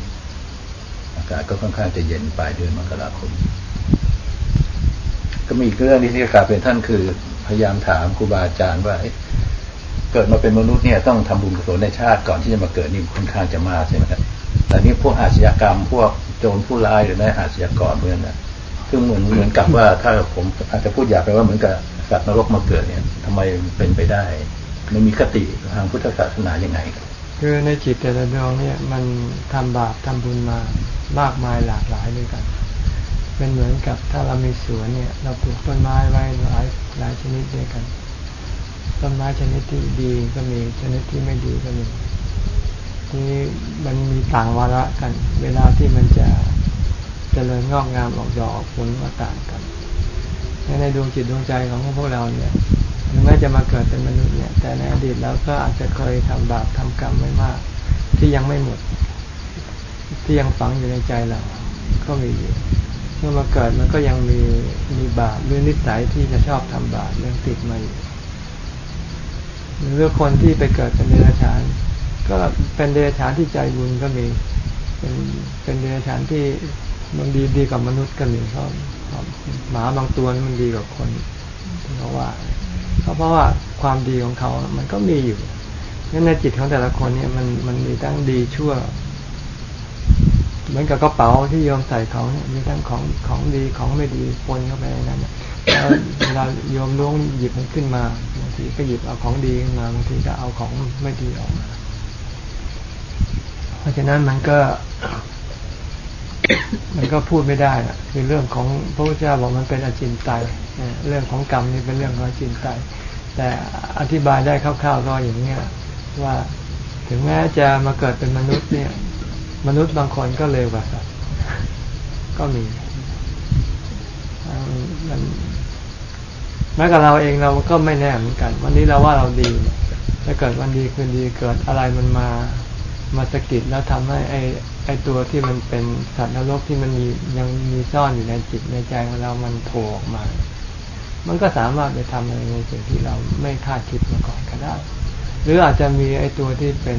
อากาศก็ค่อนข้างจะเย็นปลายเดือนมกราคม ก็มีอีกเรื่องที่ที่กราบเป็นท่านคือ พยายามถามครูบาอาจารย์ว่าเกิดมาเป็นมนุษย์เนี่ยต้องทำบุญกุศลในชาติก่อนที่จะมาเกิดนี่ค่อนข้างจะมากใช่ไหมครับแต่นี่พวกอาชญากรรม พวกโจรผู้ร้ายหรือแม้อาชญากรเมื่อนนะซึ่งเหมือนเหมือนกับว่าถ้าผมอาจจะพูดอยากไปว่าเหมือนกับสัตว์นรกมาเกิดเนี่ยทำไมเป็นไปได้มันมีคติทางพุทธศาสนาอยังไงครับคือในจิตแต่ละดวงเนี่ยมันทำบาปทำบุญมามากมายหลากหลายด้วยกัน เป็นเหมือนกับถ้าเรามีสวนเนี่ย เราปลูกต้นไม้ไว้หลายหลายชนิดด้วยกัน ต้นไม้ชนิดที่ดีก็มีชนิดที่ไม่ดีก็มีที่มันมีต่างวาระกัน เวลาที่มันจะเจริญงอกงามออกดอกออกผลก็ต่างกันในดวงจิตดวงใจของพวกเราเนี่ยถึงแม้จะมาเกิดเป็นมนุษย์เนี่ย แต่ในอดีตเราก็อาจจะเคยทำบาปทำกรรมไม่มาก ที่ยังไม่หมด ที่ยังฝังอยู่ในใจเรา ก็มีอยู่ เมื่อมาเกิดมันก็ยังมีมีบาปหรือนิสัยที่จะชอบทำบาปยังติดมาอยู่หรือคนที่ไปเกิดเป็นเดรัจฉาน ก็เป็นเดรัจฉานที่ใจบุญก็มี เป็นเป็นเดรัจฉานที่มันดีดีกว่ามนุษย์ก็มีเพราะหมาบางตัวนี่มันดีกว่าคนที่เขาว่าเพราะว่าความดีของเขา มันก็มีอยู่งั้นในจิตของแต่ละคนเนี่ยมันมันมีทั้งดีชั่ว เหมือนกับกระเป๋าที่โยมใส่ขาเนี่ยมีทั้งของของดีของไม่ดีปนเข้าไปในนั้นแล้วเวลาโยมล้วงหยิบมันขึ้นมาบางทีก็หยิบเอาของดีขึ้นมาบางทีก็เอาของไม่ดีออกมา เพราะฉะนั้นมันก็ มันก็พูดไม่ได้อะคือเรื่องของพระพุทธเจ้าบอกมันเป็นอจินไตยเรื่องของกรรมนี่เป็นเรื่องของอจินไตยแต่อธิบายได้คร่าวๆก็อย่างเงี้ยว่าถึงแม้จะมาเกิดเป็นมนุษย์เนี่ย มนุษย์บางคนก็เลวกว่าสัตว์ก็มีมันแม้กับเราเองเราก็ไม่แน่เหมือนกัน วันนี้เราว่าเราดีเนี่ยถ้าเกิดวันดีคืนดีเกิดอะไรมันมามาสะกิดแล้วทำให้ไอ้ไอ้ตัวที่มันเป็นสัตว์นรกที่มันมียังมีซ่อนอยู่ในจิตในใจของเรามันโผล่ออกมา มันก็สามารถไปทำอะไรในสิ่งที่เราไม่คาดคิดมาก่อนก็ได้ หรืออาจจะมีไอ้ตัวที่เป็น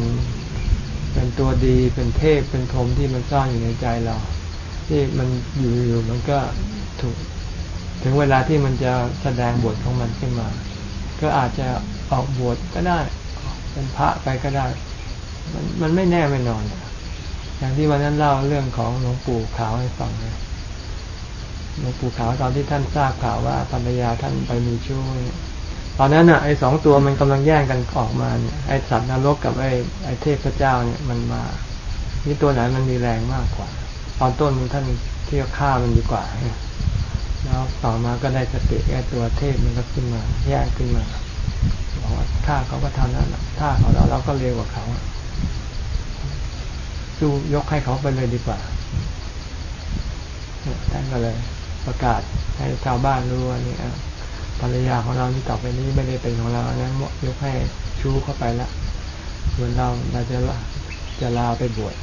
เป็นตัวดีเป็นเทพเป็นพรหมที่มันซ่อนอยู่ในใจเรา ที่มันอยู่ๆมันก็ถูก ถึงเวลาที่มันจะแสดงบทของมันขึ้นมา ก็อาจจะออกบทก็ได้ เป็นพระไปก็ได้ มันมันไม่แน่ไม่นอนอย่างที่วันนั้นเล่าเรื่องของหลวงปู่ขาวให้ฟังนะหลวงปู่ขาวตอนที่ท่านทราบข่าวว่าภรรยาท่านไปมีชู้ ตอนนั้นน่ะไอ้สองตัวมันกำลังแย่งกันออกมาเนี่ยไอ้สัตว์นรกกับไอ้ไอ้เทพเจ้าเนี่ยมันมา นี่ตัวไหนมันมีแรงมากกว่า ตอนต้นมันท่านเที่ยวฆ่ามันดีกว่าเนี่ยแล้วต่อมาก็ได้สติไอ้ตัวเทพมันก็ขึ้นมา แยกขึ้นมาบอกว่าฆ่าเขาก็เท่านั้นฆ่าเขาแล้วเราก็เร็วกว่าเขาสู้ยกให้เขาไปเลยดีกว่าเนี่ยท่านก็เลยประกาศให้ชาวบ้านรู้ว่านี่ ภรรยาของเราที่ต่อไปนี้ไม่ได้เป็นของเรานั้นยกให้ชู้เข้าไปละส่วนเราเราจะจะลาไปบวช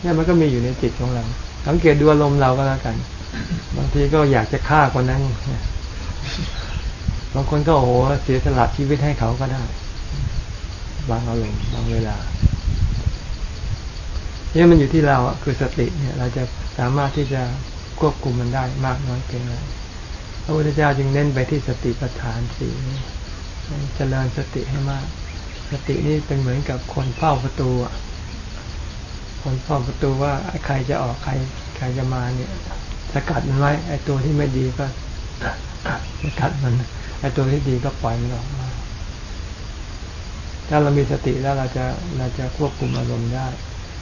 เนี่ยมันก็มีอยู่ในจิตของเรา สังเกตดูอารมณ์เราก็แล้วกัน บางทีก็อยากจะฆ่าคนนั้นบางคนก็โอ้โหเสียสละชีวิตให้เขาก็ได้ บางอารมณ์บางเวลาเนี่ยมันอยู่ที่เราคือสติเนี่ย เราจะสามารถที่จะควบคุมมันได้มากน้อยเพียงไร พระพุทธเจ้าจึงเน้นไปที่สติปัฏฐานสี่เจริญสติให้มาก สตินี่เป็นเหมือนกับคนเฝ้าประตูคนเฝ้าประตูว่าใครจะออกใครใครจะมาเนี่ยสกัดมันไว้ไอ้ตัวที่ไม่ดีก็สกัดมันไอ้ตัวที่ดีก็ปล่อยมันออกมาถ้าเรามีสติแล้วเราจะเราจะควบคุมอารมณ์ได้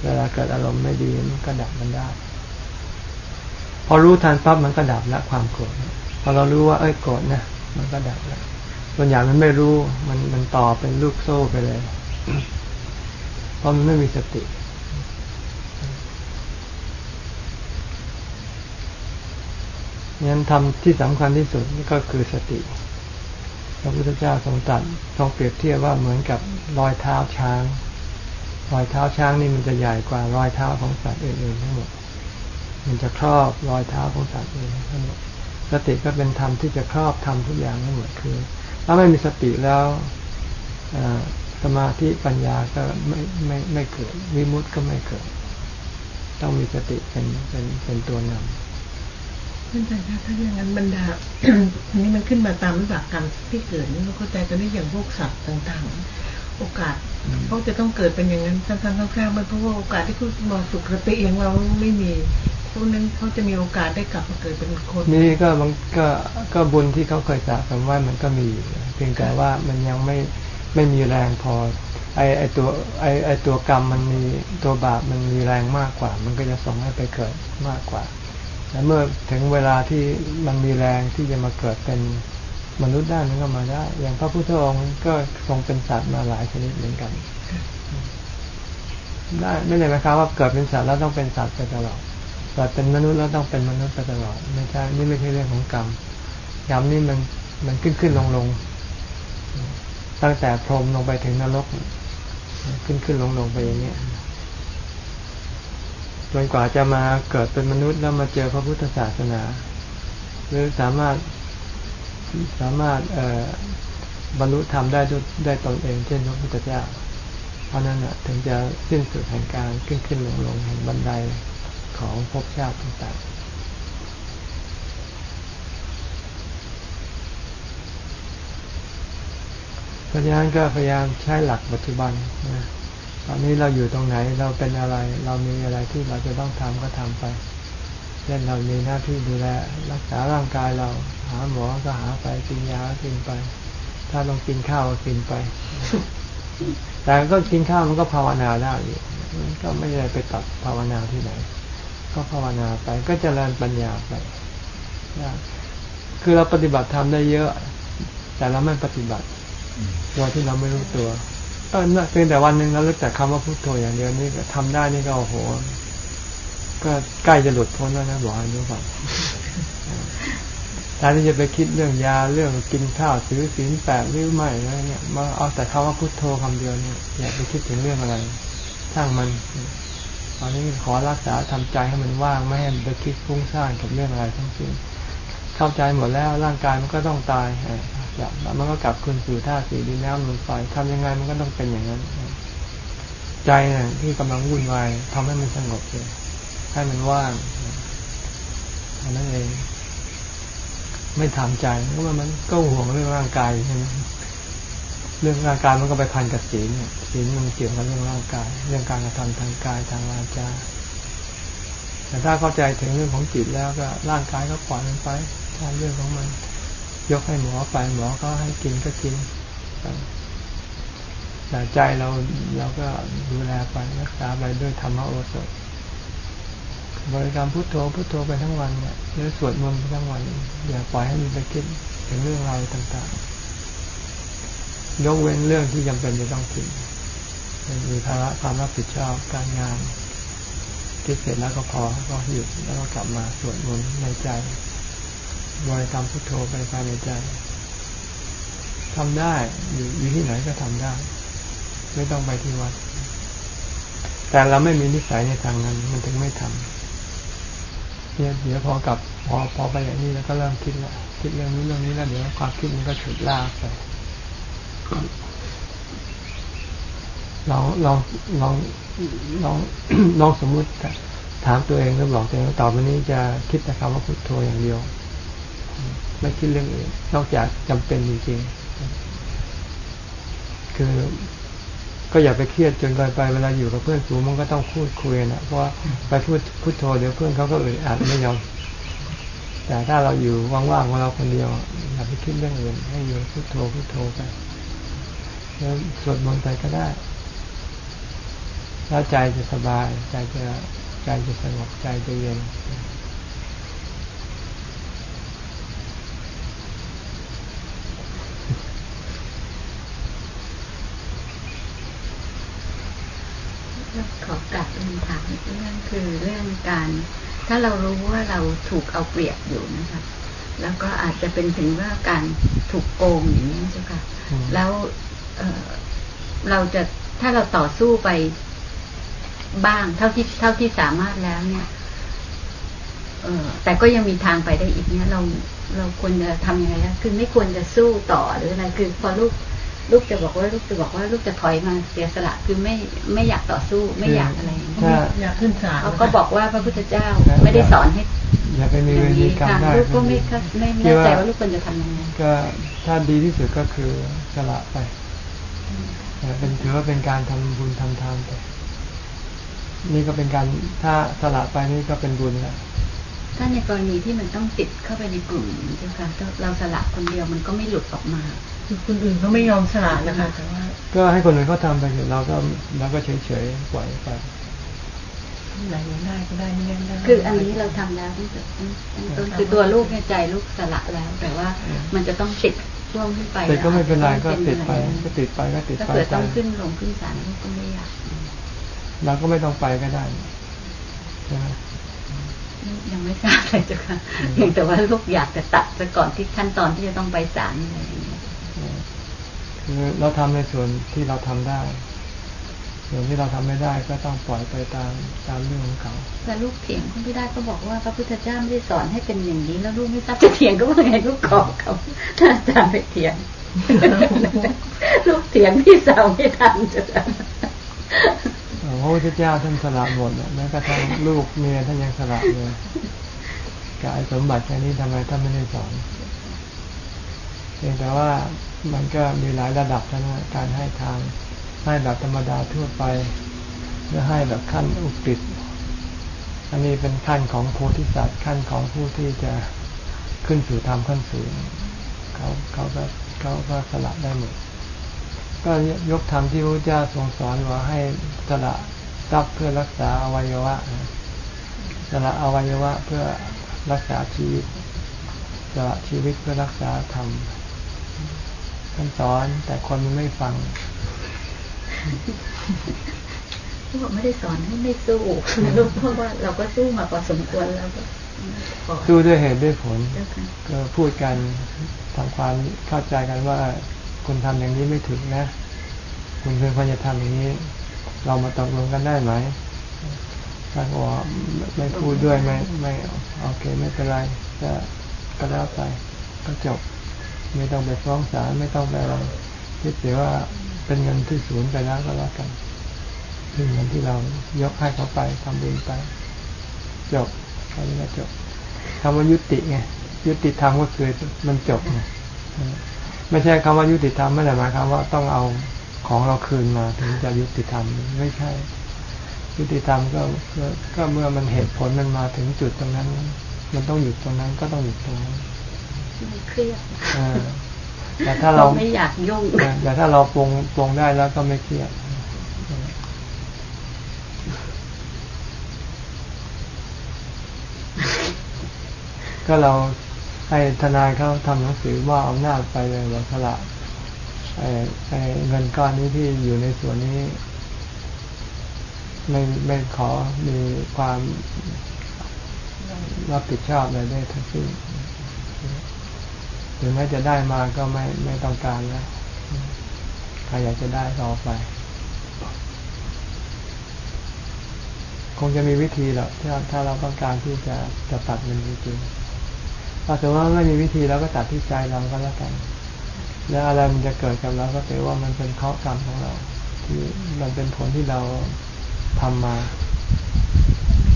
เวลาเกิดอารมณ์ไม่ดีมันก็ดับมันได้ พอรู้ทันปั๊บมันก็ดับละความโกรธ พอเรารู้ว่าเอ้ยโกรธนะมันก็ดับละส่วนใหญ่มันไม่รู้มันมันต่อเป็นลูกโซ่ไปเลย เพราะมันไม่มีสติ งั้นทำที่สำคัญที่สุดก็คือสติ พระพุทธเจ้าทรงตรัสทรงเปรียบเทียบว่าเหมือนกับรอยเท้าช้าง รอยเท้าช้างนี่มันจะใหญ่กว่ารอยเท้าของสัตว์อื่นๆทั้งหมด มันจะครอบรอยเท้าของสัตว์อื่นทั้งหมด สติก็เป็นธรรมที่จะครอบทำทุกอย่างทั้งหมดคือ ถ้าไม่มีสติแล้วสมาธิปัญญาก็ไม่ไม่ไม่เกิดวิมุตติก็ไม่เกิด ต้องมีสติเป็นเป็นเป็นตัวนำท่านอาจารย์คะถ้าอย่างนั้นบรรดาอันนี้มันขึ้นมาตามวิบากกรรมที่เกิดนี่เราเข้าใจตอนนี้อย่างพวกสัตว์ต่างๆ โอกาสเขาจะต้องเกิดเป็นอย่างนั้นทั้งๆข้างๆมันเพราะว่าโอกาสที่คุณมองสุขติอย่างเราไม่มี พวกนั้นเขาจะมีโอกาสได้กลับมาเกิดเป็นคนนี่ก็มันก็ก็บุญที่เขาเคยสะสมไว้มันก็มีเพียงแต่ว่ามันยังไม่ไม่มีแรงพอไอไอตัวไอไอตัวกรรมมันมีตัวบาปมันมีแรงมากกว่า มันก็จะส่งให้ไปเกิดมากกว่าแต่เมื่อถึงเวลาที่มันมีแรงที่จะมาเกิดเป็นมนุษย์ได้มันก็มาได้ อย่างพระพุทธองค์ก็ทรงเป็นสัตว์มาหลายชนิดเหมือนกันได้ไม่เลยนะครับว่าเกิดเป็นสัตว์แล้วต้องเป็นสัตว์ไปตลอด เกิดเป็นมนุษย์แล้วต้องเป็นมนุษย์ไปตลอดไม่ใช่นี่ไม่ใช่เรื่องของกรรมกรรมนี่มันมันขึ้นขึ้นลงลงตั้งแต่พรหมลงไปถึงนรก ขึ้นขึ้นลงลงไปอย่างเนี้ยจนกว่าจะมาเกิดเป็นมนุษย์แล้วมาเจอพระพุทธศาสนา หรือสามารถสามารถบรรลุธรรมได้ได้ตนเอง เช่นพระพุทธเจ้าเพราะนั้นถึงจะสิ้นสุดแห่งการขึ้นขึ้นลงลงแห่งบันได ของภพชาติต่างๆเพราะฉะนั้นก็พยายามใช้หลักปัจจุบันนะตอนนี้เราอยู่ตรงไหนเราเป็นอะไร เรามีอะไรที่เราจะต้องทำก็ทำไปเช่นเรามีหน้าที่ดูแลรักษาร่างกายเรา หาหมอก็หาไปกินยากินไป ถ้าลองกินข้าวก็กินไป แต่ก็กินข้าวมันก็ภาวนาได้อยู่ก็ไม่ได้ไปตัดภาวนาที่ไหน ก็ภาวนาไป ก็จเจริญปัญญาไปคือเราปฏิบัติทำได้เยอะ แต่เราไม่ปฏิบัติโดยที่เราไม่รู้ตัวเออเพียงแต่วันหนึ่งเราเลิกแต่คำว่าพุทโธอย่างเดียวนี่ทำได้นี่ก็โอ้โห ก็ใกล้จะหลุดพ้นแล้วนะบอกให้รู้ก่อนแทนที่จะไปคิดเรื่องยาเรื่องกินข้าวซื้อสินแปดหรือไม่อะไรเนี่ยมาเอาแต่คำว่าพุทโธคำเดียวเนี่ยอย่าไปคิดถึงเรื่องอะไรสร้างมัน อนนี้ขอรักษาทำใจให้มันว่างไม่ให้ไปคิดฟุ้งซ่านกับเรื่องอะไรทั้งสิ้นเข้าใจหมดแล้วร่างกายมันก็ต้องตายมันก็กลับคืนสู่ธาตุสีดินน้ำลมไฟทำยังไงมันก็ต้องเป็นอย่างนั้น ใจเนี่ยที่กำลังวุ่นวายทำให้มันสงบเลยให้มันว่างนนั้นเอง ไม่ทำใจเพราะว่ามันก็ห่วงเรื่องร่างกายใช่ไหม เรื่องร่างกายมันก็ไปพันกับศีลเนี่ยศีลมันเกี่ยวกับเรื่องร่างกาย เรื่องการกระทำทางกายทางวาจาแต่ถ้าเข้าใจถึงเรื่องของจิตแล้วก็ร่างกายก็ปล่อยมันไปทำเรื่องของมัน ยกให้หมอไปหมอก็ให้กินก็กินแต่ใจเราเราก็ดูแลไปรักษาไปด้วยธรรมโอสถบริกรรมพุทโธพุทโธไปทั้งวันเนี่ยหรือสวดมนต์ไปทั้งวันอย่าปล่อยให้มันไปคิดถึงเรื่องราวต่างๆ ยกเว้นเรื่องที่จำเป็นจะต้องคิดมีภาระความรับผิดชอบการงานคิดเสร็จแล้วก็พอก็หยุดแล้วก็กลับมาสวดมนต์ในใจบริกรรมพุทโธไปภายในใจทำได้อยู่อยู่ที่ไหนก็ทำได้ ไม่ต้องไปที่วัด แต่เราไม่มีนิสัยในทางนั้น มันถึงไม่ทำเนี่ยเดี๋ยวพอกลับพอพอไปอย่างนี้แล้วก็เริ่มคิดละคิดเรื่องนี้เรื่องนี้แล้วเดี๋ยวความคิดมันก็ฉุดลากไป ลองลองลองลองลองสมมุติถามตัวเองแล้วบอกตัวเองว่าต่อไปนี้จะคิดแต่คำว่าพุทโธอย่างเดียว ไม่คิดเรื่องอื่นนอกจากจำเป็นจริงๆคือก็อย่าไปเครียดจนเกินไปเวลาอยู่กับเพื่อนสูงมันก็ต้องพูดคุยนะเพราะไปพูดพุทโธเดี๋ยวเพื่อนเขาก็อึดอัดไม่ยอมแต่ถ้าเราอยู่ว่างๆของเราคนเดียวอย่าไปคิดเรื่องอื่นให้อยู่พุทโธพุทโธไป แล้วสวดมนต์ไปก็ได้แล้วใจจะสบาย ใจจะใจจะสงบใจจะเย็นขอกลับเรียนถามเรื่องคือเรื่องการ ถ้าเรารู้ว่าเราถูกเอาเปรียบอยู่นะคะแล้วก็อาจจะเป็นถึงว่าการถูกโกงอย่างนี้ใช่ไหมแล้ว เเราจะถ้าเราต่อสู้ไปบ้างเท่าที่เท่าที่สามารถแล้วเนี่ยเออแต่ก็ยังมีทางไปได้อีกเนี่ยเราเราควรจะทำยังไงนะคือไม่ควรจะสู้ต่อหรืออะไร คือพอลูกลูกจะบอกว่าลูกจะบอกว่าลูกจะถอยมาเสียสละคือไม่ไม่อยากต่อสู้ไม่อยากอะไรอยากขึ้นศาลเขาก็บอกว่าพระพุทธเจ้าไม่ได้สอนให้อย่าไปมีเวรกรรมได้ลูกก็ไม่ไม่แน่ใจว่าลูกควรจะทำยังไงก็ถ้าดีที่สุดก็คือสละไป เป็นถือว่าเป็นการทำบุญทำทานไปนี่ก็เป็นการถ้าสละไปนี่ก็เป็นบุญแล้วถ้าในกรณีที่มันต้องติดเข้าไปในกลุ่มเจ้าค่ะเราสละคนเดียวมันก็ไม่หลุดออกมาคือคนอื่นเขาไม่ยอมสละนะคะแต่ว่าก็ให้คนอื่นเขาทาไปเราก็เราก็เฉยเฉยปล่อยไปไหนได้ก็ได้ไม่ได้คืออันนี้เราทำแล้วตั้งแต่ต้นคือตัวลูกในใจลูกสละแล้ว แต่ว่ามันจะต้องติด ช่วงขึ้นไปแต่ก็ไม่เป็นไรก็ติดไป ก็ติดไปก็ติดไปถ้าเกิดต้องขึ้นลงขึ้นศาลก็ไม่อยากเราก็ไม่ต้องไปก็ได้ใช่ไหมยังไม่ทราบเลยจ้ะค่ะเพียงแต่ว่าลูกอยากจะตัดซะก่อนที่ขั้นตอนที่จะต้องไปศาลอะไรอย่างเงี้ยคือเราทำในส่วนที่เราทำได้ ส่วนที่เราทำไม่ได้ก็ต้องปล่อยไปตามตามเรื่องของเขาแต่ลูกเถียงคุณไม่ได้ก็บอกว่าพระพุทธเจ้าไม่ได้สอนให้เป็นอย่างนี้ แล้วลูกไม่ทราบจะเถียงก็ว่าไงลูกขอเขาถ้าอาจารย์ไปเถียงลูกเถียงพี่สาวไม่ทันจ้ะพระพุทธเจ้าท่านสละหมดแม้กระทั่งลูกเมียท่านยังสละเลยกายสมบัติแค่นี้ทำไมท่านไม่ได้สอนเพียงแต่ว่ามันก็มีหลายระดับนะการให้ทาง ให้แบบธรรมดาทั่วไปหรือให้แบบขั้นอุกฤษอันนี้เป็นขั้นของโพธิสัตว์ขั้นของผู้ที่จะขึ้นสู่ธรรมขั้นสูงเขาเขาก็เขาก็สละได้หมดก็ยกธรรมที่พระเจ้าทรงสอนว่าให้สละทรัพย์เพื่อรักษาอวัยวะสละอวัยวะเพื่อรักษาชีวิตสละชีวิตเพื่อรักษาธรรมท่านสอนแต่คนมันไม่ฟัง เขาบอกไม่ได้สอนให้ไม่สู้ลูกเพราะว่าเราก็สู้มาพอสมควรแล้วก็สู้ด้วยเหตุด้วยผล ก็พูดกันทำความเข้าใจกันว่าคุณทำอย่างนี้ไม่ถึงนะ คุณเพื่อนจะทำอย่างนี้ เรามาตกลงกันได้ไหมถ้าบอกไม่พูดด้วยไม่ไม่โอเคไม่เป็นไรก็ก็แล้วไปก็จบ ไม่ต้องไปฟ้องศาลไม่ต้องไปอะไรคิดเสียว่า เป็นเงินที่สูญไปแล้วก็แล้วกันเป็นเงินที่เรายกให้เขาไปทำบุญไป จบแค่นี้ก็จบคำว่ายุติไงยุติธรรมก็คือมันจบไงไม่ใช่คำว่ายุติธรรมไม่ได้หมายความว่าต้องเอาของเราคืนมาถึงจะยุติธรรมไม่ใช่ ยุติธรรมก็ก็เมื่อมันเหตุผลมันมาถึงจุดตรงนั้น มันต้องหยุดตรงนั้นก็ต้องหยุดตรงนั้นเครียด แต่ถ้าเราไม่อยากยุ่งแต่ถ้าเราปรงปรงได้แล้วก็ไม่เครียดก็เราให้ทนายเขาทำหนังสือว่าอำนาจไปเลยว่าสละไอ้ไอ้เงินก้อนนี้ที่อยู่ในส่วนนี้ ไม่ไม่ขอมีความรับผิดชอบอะไรได้ทั้งสิ้น ถึงแม้จะได้มาก็ไม่ไม่ต้องการแล้วใครอยากจะได้รอไป คงจะมีวิธีแหละถ้าถ้าเราต้องการที่จะจะตัดมันจริงๆถ้าถือว่าไม่มีวิธีเราก็ตัดที่ใจเราก็แล้วกัน แล้วอะไรมันจะเกิดกับเราก็ถือว่ามันเป็นเคราะห์กรรมของเรา ที่มันเป็นผลที่เราทำมา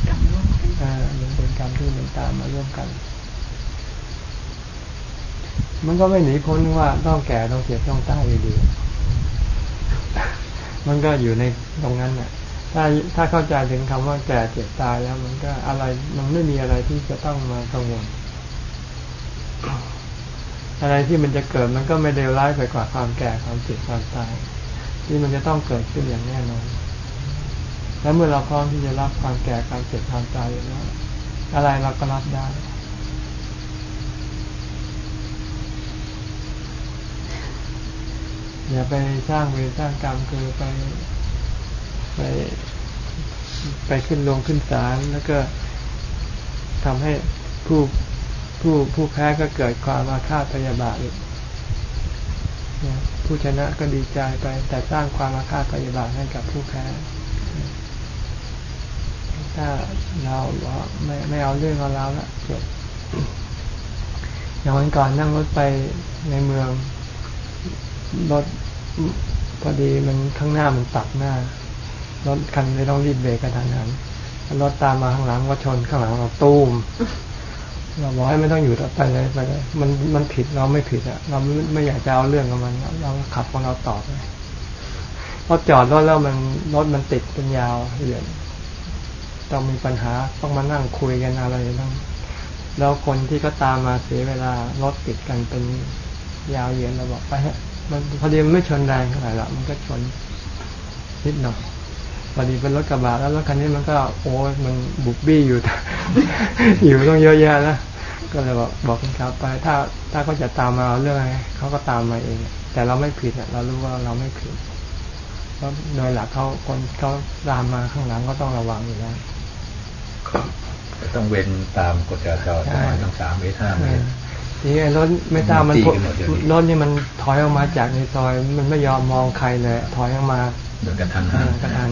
กรรมร่วมกันอ่ามันเป็นกรรมที่มันตามมาร่วมกัน มันก็ไม่หนีพ้นว่าต้องแก่ต้องเจ็บต้องตายอยู่ดี มันก็อยู่ในตรงนั้นน่ะ ถ้าถ้าเข้าใจถึงคำว่าแก่เจ็บตายแล้ว มันก็อะไรมันไม่มีอะไรที่จะต้องมากังวลอะไรที่มันจะเกิดมันก็ไม่เลวร้ายไปกว่าความแก่ความเจ็บความตาย ที่มันจะต้องเกิดขึ้นอย่างแน่นอนแล้วเมื่อเราพร้อมที่จะรับความแก่ความเจ็บความตายแล้วอะไรเราก็รับได้ อย่าไปสร้างเวรสร้างกรรมคือไปไปไปขึ้นลงขึ้นศาลแล้วก็ทำให้ผู้ผู้ผู้แพ้ก็เกิดความอาฆาตพยาบาทเนี่ยผู้ชนะก็ดีใจไป แต่สร้างความอาฆาตพยาบาทให้กับผู้แพ้ถ้าเราไม่ไม่เอาเรื่องเอาราวละจบอย่างวันก่อนนั่งรถไปในเมือง รถพอดีมันข้างหน้ามันตัดหน้ารถคันไม่ต้องรีบเบรกกระทันหันรถตามมาข้างหลังก็ชนข้างหลังเราตู้มเราบอกให้ไม่ต้องอยู่ต่อไปเลยไปเลยมันมันผิดเราไม่ผิดอะเราไม่ไม่อยากจะเอาเรื่องกับมันเราขับของเราต่อไปพอจอดรถแล้วมันรถมันติดเป็นยาวเหยียดต้องมีปัญหาต้องมานั่งคุยกันอะไรต้องแล้วคนที่ก็ตามมาเสียเวลารถติดกันเป็นยาวเหยียดเราบอกไปฮะ มันพอดีมันไม่ชนแรงเท่าไหร่ละมันก็ชนนิดหน่อยพอดีเป็นรถกระบะแล้วรถคันนี้มันก็ โอ้ยมันบุบบี้อยู่ อยู่ต้องเยอะแยะนะก็เลยบอกบอกคุณครับไป ถ้าถ้าเขาจะตามมาเอาเรื่องอะไรเขาก็ตามมาเอง แต่เราไม่ผิดอะเรารู้ว่าเราไม่ผิดเพราะโดยหลักเขาคนเขาตามมาข้างหลังก็ต้องระวังอยู่แล้วก็ต้องเว้นตามกฎจราจรประมาณต้องสามเมตรห้าเมตรที นี้ไอ้รถไม่ทราบมันตีกันหมดเดี๋ยวนี้รถนี่มันถอยออกมาจากในซอย มันไม่ยอมมองใครเลย ถอยออกมาโดยกระทันเอหันอกระทัน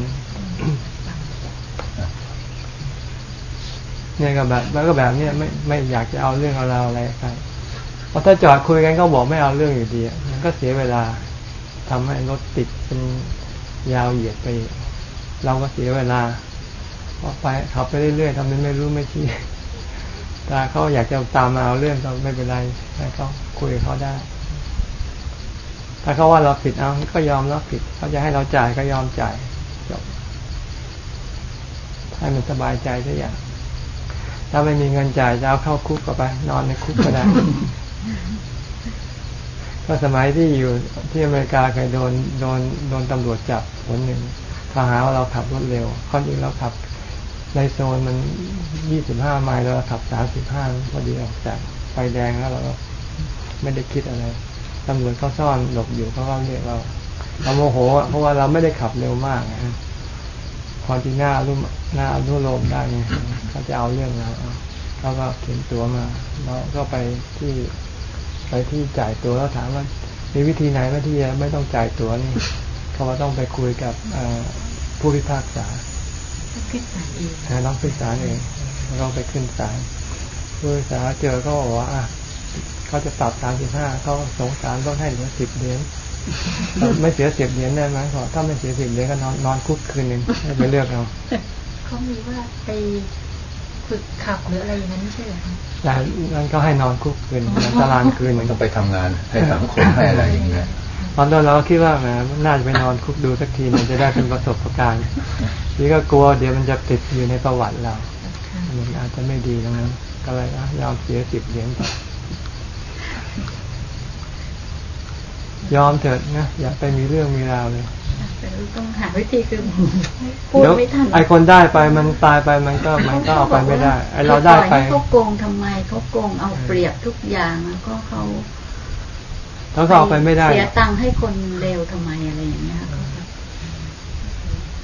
เนี่ยก็แบบแล้วก็แบบเนี้ยไม่ไม่อยากจะเอาเรื่องเอาราวอะไรกันเพราะถ้าจอดคุยกันก็บอกไม่เอาเรื่องอยู่ดีอะมันก็เสียเวลาทำให้รถติดเป็นยาวเหยียดไปอีกเราก็เสียเวลาพอไปขับไปเรื่อยๆทำเป็นไม่รู้ไม่ชี้ แต่เขาอยากจะตามมาเอาเรื่องก็ไม่เป็นไรให้เขาคุยกับเขาได้ ถ้าเขาว่าเราผิดเอาก็ยอมรับผิด เขาจะให้เราจ่ายก็ยอมจ่ายจบให้มันสบายใจทุกอย่าง ถ้าไม่มีเงินจ่ายจะเอาเข้าคุกก็ไป นอนในคุกก็ได้ ก็สมัยที่อยู่ที่อเมริกาเคยโดนโดนโดนตำรวจจับคนหนึ่งเขาหาว่าเราขับรถเร็วข้อจริงเราขับ ในโซนมันยี่สิบห้าไมล์เราขับสามสิบห้าพอดีออกจากไฟแดงแล้วเราไม่ได้คิดอะไรตำรวจเขาซ่อนหลบอยู่เขาก็เรียกเราเราโมโหเพราะว่าเราไม่ได้ขับเร็วมากนะความที่หน้ารุ่มหน้ารุ่มลมได้ไงเขาจะเอาเรื่องเราเขาก็เขียนตัวมาแล้วก็ไปที่ไปที่จ่ายตัวแล้วถามว่ามีวิธีไหนไหมที่จะไม่ต้องจ่ายตัวนี่เขาว่าต้องไปคุยกับผู้พิพากษา พิจารณาเองนะต้องพิพากษาเองแล้วก็ไปขึ้นศาลผู้พิพากษาเจอก็บอกว่าอะเขาจะปรับสามสิบห้าเขาสงสารต้องให้เหลือสิบเหรียญไม่เสียสิบเหรียญได้ไหมขอถ้าไม่เสียสิบเหรียญก็นอนนอนคุกคืนหนึ่งให้ไปเลือกเอาเขามีว่าไปฝึกขับหรืออะไรอย่างนั้นไม่ใช่เหรอคะแต่นั้นก็ให้นอนคุกคืนนอนตารางคืนหมันึ่นงต้องไปทำงานให้สังคมให้อะไรอย่างเงี้ย ตอนนั้นเราก็คิดว่าแหมน่าจะไปนอนคุกดูสักทีมันจะได้เป็นประสบการณ์นี่ก็กลัวเดี๋ยวมันจะติดอยู่ในประวัติเรามันอาจจะไม่ดีตรงนั้นก็เลยอะยอมเสียสิบเหรียญไปยอมเถิดนะอย่าไปมีเรื่องมีราวเลยแต่เราต้องหาวิธีคือพูดเดี๋ยวไม่ทันไอคนได้ไปมันตายไปมันก็มันก็เอาไปไม่ได้ ไอเราได้ไปปล่อยให้เขาโกงทำไมเขาโกงเอาเปรียบทุกอย่างแล้วก็เขา แล้วก็เอาไปไม่ได้ เสียตังค์ให้คนเลวทำไมอะไรอย่างเงี้ยค่ะ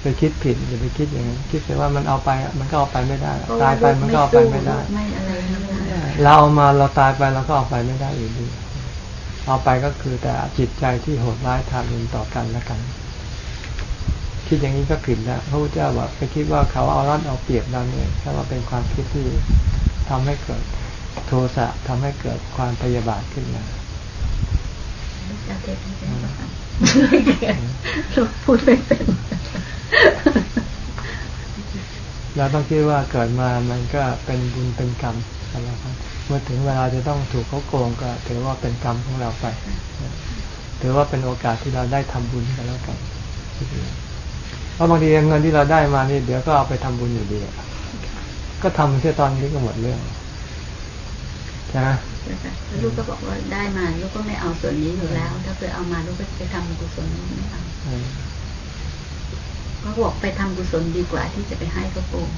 ไปคิดผิดอย่าไปคิดอย่างนั้นคิดแต่ว่ามันเอาไปมันก็เอาไปไม่ได้ ตายไปมันก็เอาไปไม่ได้ไม่อะไรไม่ได้เราเอามาเราตายไปเราก็เอาไปไม่ได้อยู่ดีเอาไปก็คือแต่จิตใจที่โหดร้ายทารุณต่อกันและกัน คิดอย่างนี้ก็ผิดแล้วพระพุทธเจ้าบอกไปคิดว่าเขาเอารัดเอาเปรียบเราเนี่ยถ้าว่าเป็นความคิดที่ทำให้เกิดโทสะทำให้เกิดความพยาบาทขึ้นมา เทศให้เป็นภาษาเราพูดไม่เป็นเราต้องคิดว่าเกิดมามันก็เป็นบุญเป็นกรรมนะครับเมื่อถึงเวลาจะต้องถูกเขาโกงก็ถือว่าเป็นกรรมของเราไป ถือว่าเป็นโอกาสที่เราได้ทำบุญกันแล้วกันเพราะบางทีเงินที่เราได้มานี่เดี๋ยวก็เอาไปทำบุญอยู่ดีก็ทำแค่ตอนนี้ก็หมดเรื่อง ใช่ไหมลูกก็บอกว่าได้มาลูกก็ไม่เอาส่วนนี้อยู่แล้ว ถ้าเกิดเอามาลูกก็ไปทำกุศลไม่เอาเออเขาบอกไปทำกุศลดีกว่าที่จะไปให้เขาโกง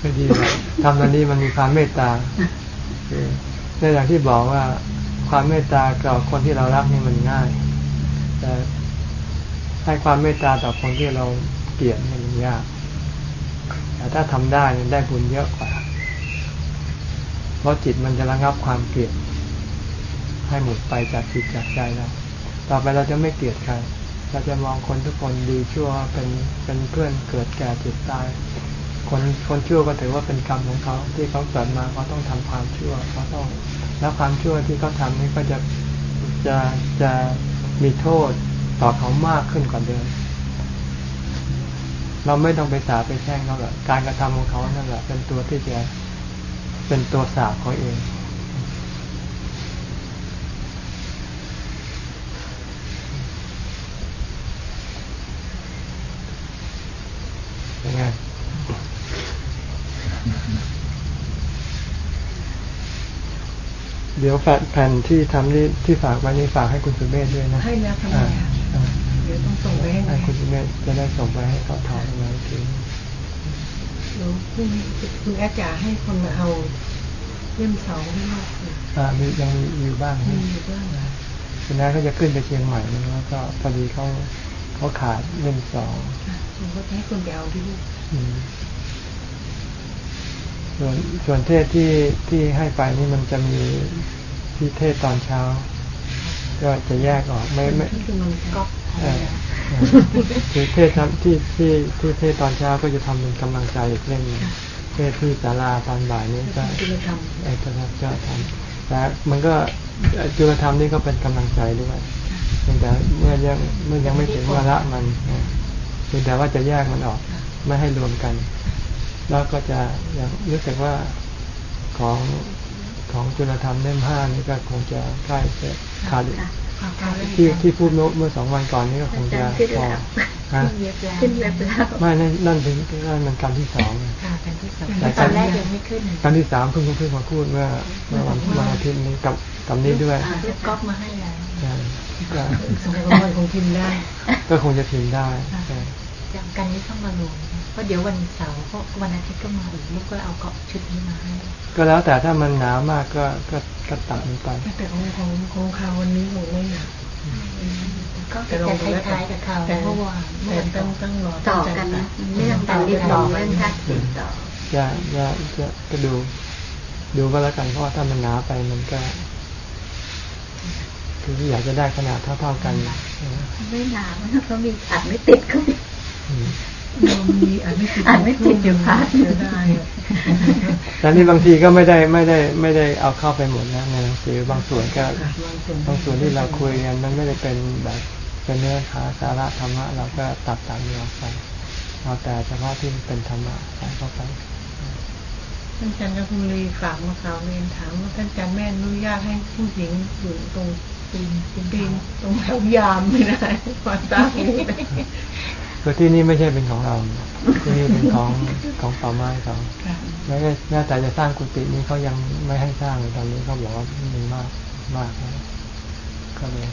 ไม่ดีหรอกทำตอนนี้มันมีความเมตตาคือในอย่างที่บอกว่าความเมตตากับคนที่เรารักนี่มันง่าย แต่ให้ความเมตตาต่อคนที่เราเกลียดนี่มันยาก แต่ถ้าทำได้เนี่ยได้บุญเยอะกว่าเพ ราะจิตมันจะระงับความเกลียดให้หมดไปจากจิตจากใจแล้วต่อไปเราจะไม่เกลียดใครเราจะมองคนทุกคนดีชั่วเป็นเป็นเพื่อนเกิดแก่เจ็บตาย คนคนชั่วก็ถือว่าเป็นกรรมของเขาที่เขาเกิดมาเขาต้องทำความชั่วเขาต้องแล้วความชั่วที่เขาทำนี่ก็จะจะจะมีโทษต่อเขามากขึ้นกว่าเดิม เราไม่ต้องไปสาไปแช่งเขาหรอกการกระทำของเขานั่นแหละเป็นตัวที่จะ เป็นตัวสาบเขาเองยังไงเดี๋ยวแผ่นแผ่นที่ทำนี่ที่ฝากไว้นี่ฝากให้คุณสุเมธด้วยนะให้แล้วทำไมอ่าอะอ่าเดี๋ยวต้องส่งไปให้ให้นายคุณสุเมธจะได้ส่งไปให้เขาถอนมาอีกที เดี๋ยวพรุ่งนี้คุณแอดจะให้คนมาเอาเล่มสองให้ลูกนะอ่ามียังมีอยู่บ้างมีนะอยู่บ้างนะคุณน้าก็จะขึ้นไปเชียงใหม่นะแล้วก็พอดีเขาเขาขาดเล่มสองค่ะผมก็จะให้คนไปเอาที่ลูกอืมส่วนส่วนเทศที่ที่ให้ไปนี่มันจะมีที่เทศตอนเช้า ก็จะแยกออกไม่ไม่ที่กำลังก๊อปเออเออ คือเทศท,ที่ที่ที่เทศตอนเช้าก็จะทำเป็นกำลังใจอีกเล่มหนึ่งเทศที่ศาลาตอนบ่ายนี้ก็คุณธรรมไอ้ตระทำแต่มันก็จุลธรรมนี่ก็เป็นกำลังใจด้วยเพียงแต่เมื่อยังเมื่อยังไม่ถึงวาระมันเพียงแต่ว่าจะแยกมันออกไม่ให้รวมกัน แล้วก็จะยังรู้สึกว่าของของจุลธรรมเล่มห้านี่ก็คงจะใกล้เสร็จขาด อีกข่าวข่าวเรื่องที่ที่พูดเมื่อเมื่อสองวันก่อนนี่ก็คงจะขึ้นพอแล้วฮะขึ้นเว็บแล้วไม่นั่นนั่นถึงนั่นมันการที่สองค่ะเป็นที่สองแต่ตอนแรกยังไม่ขึ้นการที่สามเพิ่งเพิ่งมาพูดเมื่อเมื่อวันวันอาทิตย์นี้กับกับนี้ด้วยอ่าลูกก๊อปมาให้แล้วใช่ก็สองวันคงพิมพ์ได้ ก็คงจะพิมพ์ได้ใช่จำกันนี้ต้องมารวมเพ ราะเดี๋ยววันเสาร์เพราะวันอาทิตย์ก็มาอีกลูกก็เอาเกาะชุดนี้มาให้ ก็แล้วแต่ถ้ามันหนามากก็ก็ก็ตัดมันไปแต่ของของของเขาวันนี้คงไม่หนักก็จะคล้ายๆกับเขาแต่เมื่อวานเมื่อแต่วันต้ก่อองนต้องรอต่อกันนะเรื่องการเรียนรู้เรื่องท่าทีต่อจะจะจะก็ดู ดูก็แล้วกันเพราะว่าถ้ามันหนาไปมันก็คืออยากจะได้ขนาดเท่าๆกันนะไม่นานนะเขามีอัดไม่ติดเขามีอื มมีอ่านไม่ติดอ่านไม่ติดอยู่พาร์ทเสียดายอะแต่นี่บางทีก็ไม่ได้ไม่ได้ไม่ได้เอาเข้าไปหมดนะในหนังสือบางส่วนก็ค่ะบางส่วนบางส่วนที่เราคุยกันมันไม่ได้เป็นแบบเป็นเนื้อหาสาระธรรมะเราก็ตัดตัดออกไปเอาแต่เฉพาะที่เป็นธรรมะใส่เข้าไปท่านอาจารย์กคุณลีฝากมาข่าวเรียนถามว่าท่านอาจารย์แม่อนุญาตให้ผู้หญิงอยู่ตรงตีนตีนตรงแถวยามไม่ได้ความตาหู คือที่นี่ไม่ใช่เป็นของเรา ที่นี่เป็นของของป่าไม้เขาค่ะแม้แม้แต่จะสร้างกุฏินี้เขายังไม่ให้สร้างตอนนี้เขาบอกว่ามันมากมากแล้วก็เลย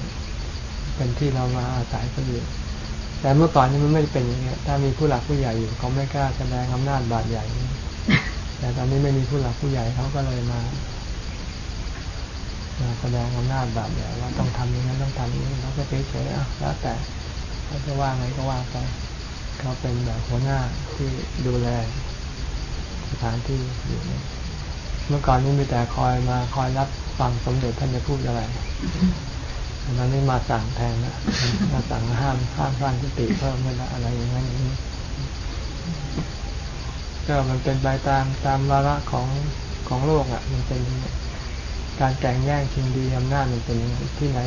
เป็นที่เรามาอาศัยก็อยู่แต่เมื่อก่อนนี้มันไม่เป็นอย่างนี้ถ้ามีผู้หลักผู้ใหญ่อยู่เขาไม่กล้าแสดงอำนาจบาดใหญ่ แต่ตอนนี้ไม่มีผู้หลักผู้ใหญ่เขาก็เลยมามาแสดงอำนาจบาดใหญ่ว่าต้องทำอย่างนั้นต้องทำอย่างนี้เราก็เฉยๆอะแล้วแต่เขาจะว่าไงก็ว่าไป เขาเป็นแบบหัวหน้าที่ดูแลสถานที่อยู่เนี่เมื่อก่อนนี่มีแต่คอยมาคอยรับฟังสมเด็จท่านจะพูดอะไรตอนนี้มาสั่งแทนนะมาสั่งห้ามห้ามสร้างกุฏิเพิ่มเมื่ออะไรอย่างนั้นอย่างนี้ก็มันเป็นไปตามตามวาระของของโลกอะ มันเป็นการแข่งแย่งชิงดีอำนาจมันเป็นที่ไหน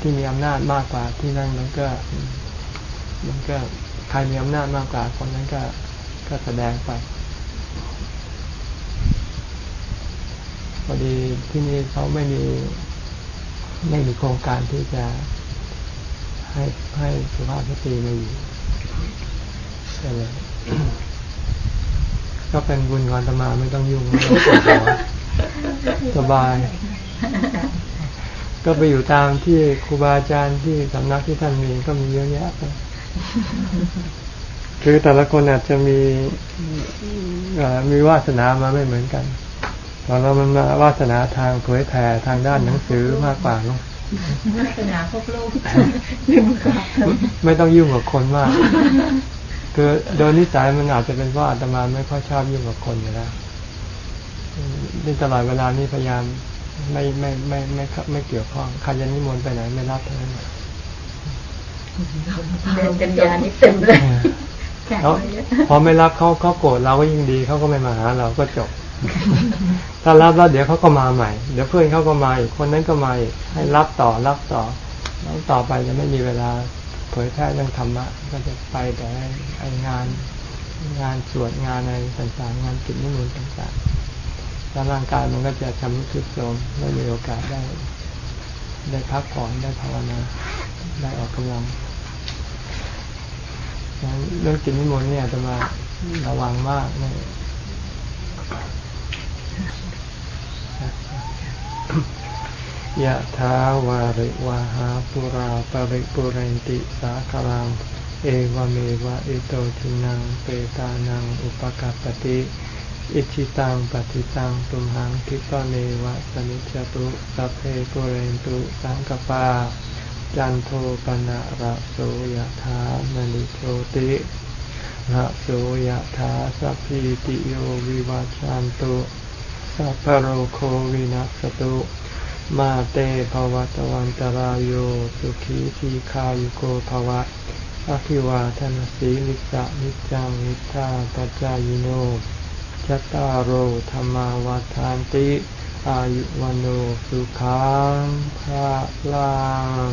ที่มีอำนาจมากกว่าที่นั่นมันก็ มันก็ ใครมีอำนาจมากกว่าคนนั้นก็ก็แสดงไปพอดีที่นี่เขาไม่มีไม่มีโครงการที่จะให้ให้สุภาพสตรีมาอยู่ก็เลยก็เป็นบุญงอนตมาไม่ต้องยุ่งไม่ต้องปวดหัวสบาย ก็ไปอยู่ตามที่ครูบาอาจารย์ที่สำนักที่ท่านมีก็มีเยอะแยะไป คือแต่ละคนอาจจะมีมีวาสนามาไม่เหมือนกันตอนเรามันมาวาสนาทางเผยแผ่ทางด้านหนังสือมากกว่าเนาะวาสนาพบโลกไม่ต้องยุ่งกับคนมาก คือโดยนิสัยมันอาจจะเป็นเพราะอาตมาไม่ค่อยชอบยุ่งกับคนอยู่แล้วนี่ตลอดเวลานี้พยายามไม่ไม่ไม่ไม่ไม่เกี่ยวข้องใครจะนิมนต์ไปไหนไม่รับเท่านั้น เดินกันยานี่เต็มเลยเขาพอไม่รับเขาเขาโกรธเราก็ยิ่งดีเขาก็ไม่มาหาเราก็จบ ถ้ารับแล้วเดี๋ยวเขาก็มาใหม่ เดี๋ยวเพื่อนเขาก็มาอีกคนนั้นก็มาอีกให้รับต่อรับต่อแล้วต่อไปจะไม่มีเวลาเผยแพร่เรื่องธรรมะก็จะไปแต่ไองานงานสวดงานอะไรต่างๆ งานกิจนิมนต์ต่างๆแล้วร่างกายมันก็จะชำรุดทรุดโทรมไม่มีโอกาสได้ ได้พักผ่อนได้ภาวนาได้ออกกำลัง เรื่องกินนิมนต์เนี่ยจะมาระวังมากเนี่ยยะถาวาริวาหาปุราปริปุเรนติสาคลัง เอวเมวะอิโตทินังเปตานัง อุปกัปปติ อิชิตังปฏิตังตุมหังคิปะเมวะสมิจจตุสัพเพปุเรนตุสังกปา จันโทปนะระโสยถามณิโชติระโสยถาสัพพิติโยวิวัชชันตุสัพพโรโควินัสตุมาเตภวัตวันตรายโยสุขีทีขายุโกภวะอภิวาทนสีลิสะนิจังนิทาปจายโนจัตตารโธรรมาวาทานติ อายุวันโนสุขังภาลัง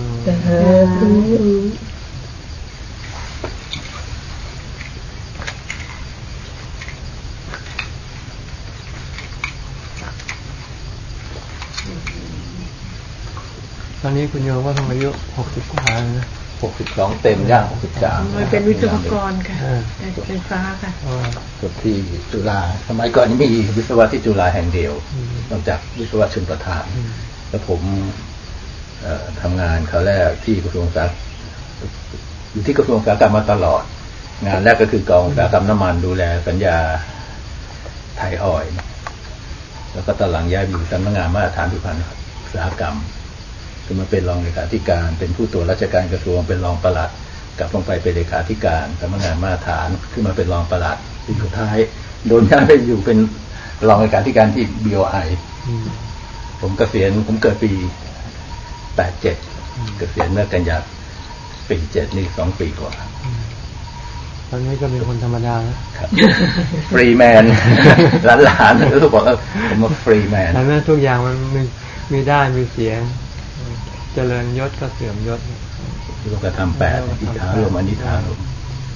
ตอนนี้คุณโยมก็ทำอายุหกสิบกว่าแล้วนะ หกสิบสองเต็มย่างหกสิบสามมันเป็นวิศวกรค่ะแต่ไฟฟ้าค่ะอ๋อจบที่จุฬาสมัยก่อนนี้มีวิศวะที่จุฬาแห่งเดียวอืมนอกจากวิศวะชนประทานอืมแล้วผมเอ่อทำงานคราวแรกที่กระทรวงอุตสาหอยู่ที่กระทรวงอุตสาหกรรมมาตลอด งานแรกก็คือกองอุตสาหกรรมน้ำมันดูแลสัญญาไทยออยล์แล้วก็ตอนหลังย้ายไปอยู่สำนักงานมาตรฐานพิพันธ์อุตสาหกรรม คือมาเป็นรองเลขาธิการ เป็นผู้ตรวจราชการกระทรวงเป็นรองปลัดกลับลงไปเป็นเลขาธิการสำนักงานมาตรฐานขึ้นมาเป็นรองปลัดที่สุดท้ายโดนย้ายไปอยู่เป็นรองเลขาธิการที่ BOI อืมผมเกษียณผมเกิดปีแปดเจ็ดเกษียณเมื่อกันยาปีเจ็ดนี่สองปีกว่าตอนนี้ก็เป็นคนธรรมดาแล้วครับฟรีแมนหลานๆรู้สึกบอกว่าผมมาฟรีแมนแต่แม้ทุกอย่างมันมีมีได้มีเสียง เจริญยศก็เสื่อมยศโลกธรรมแปดอิทธาลมอนิธาลม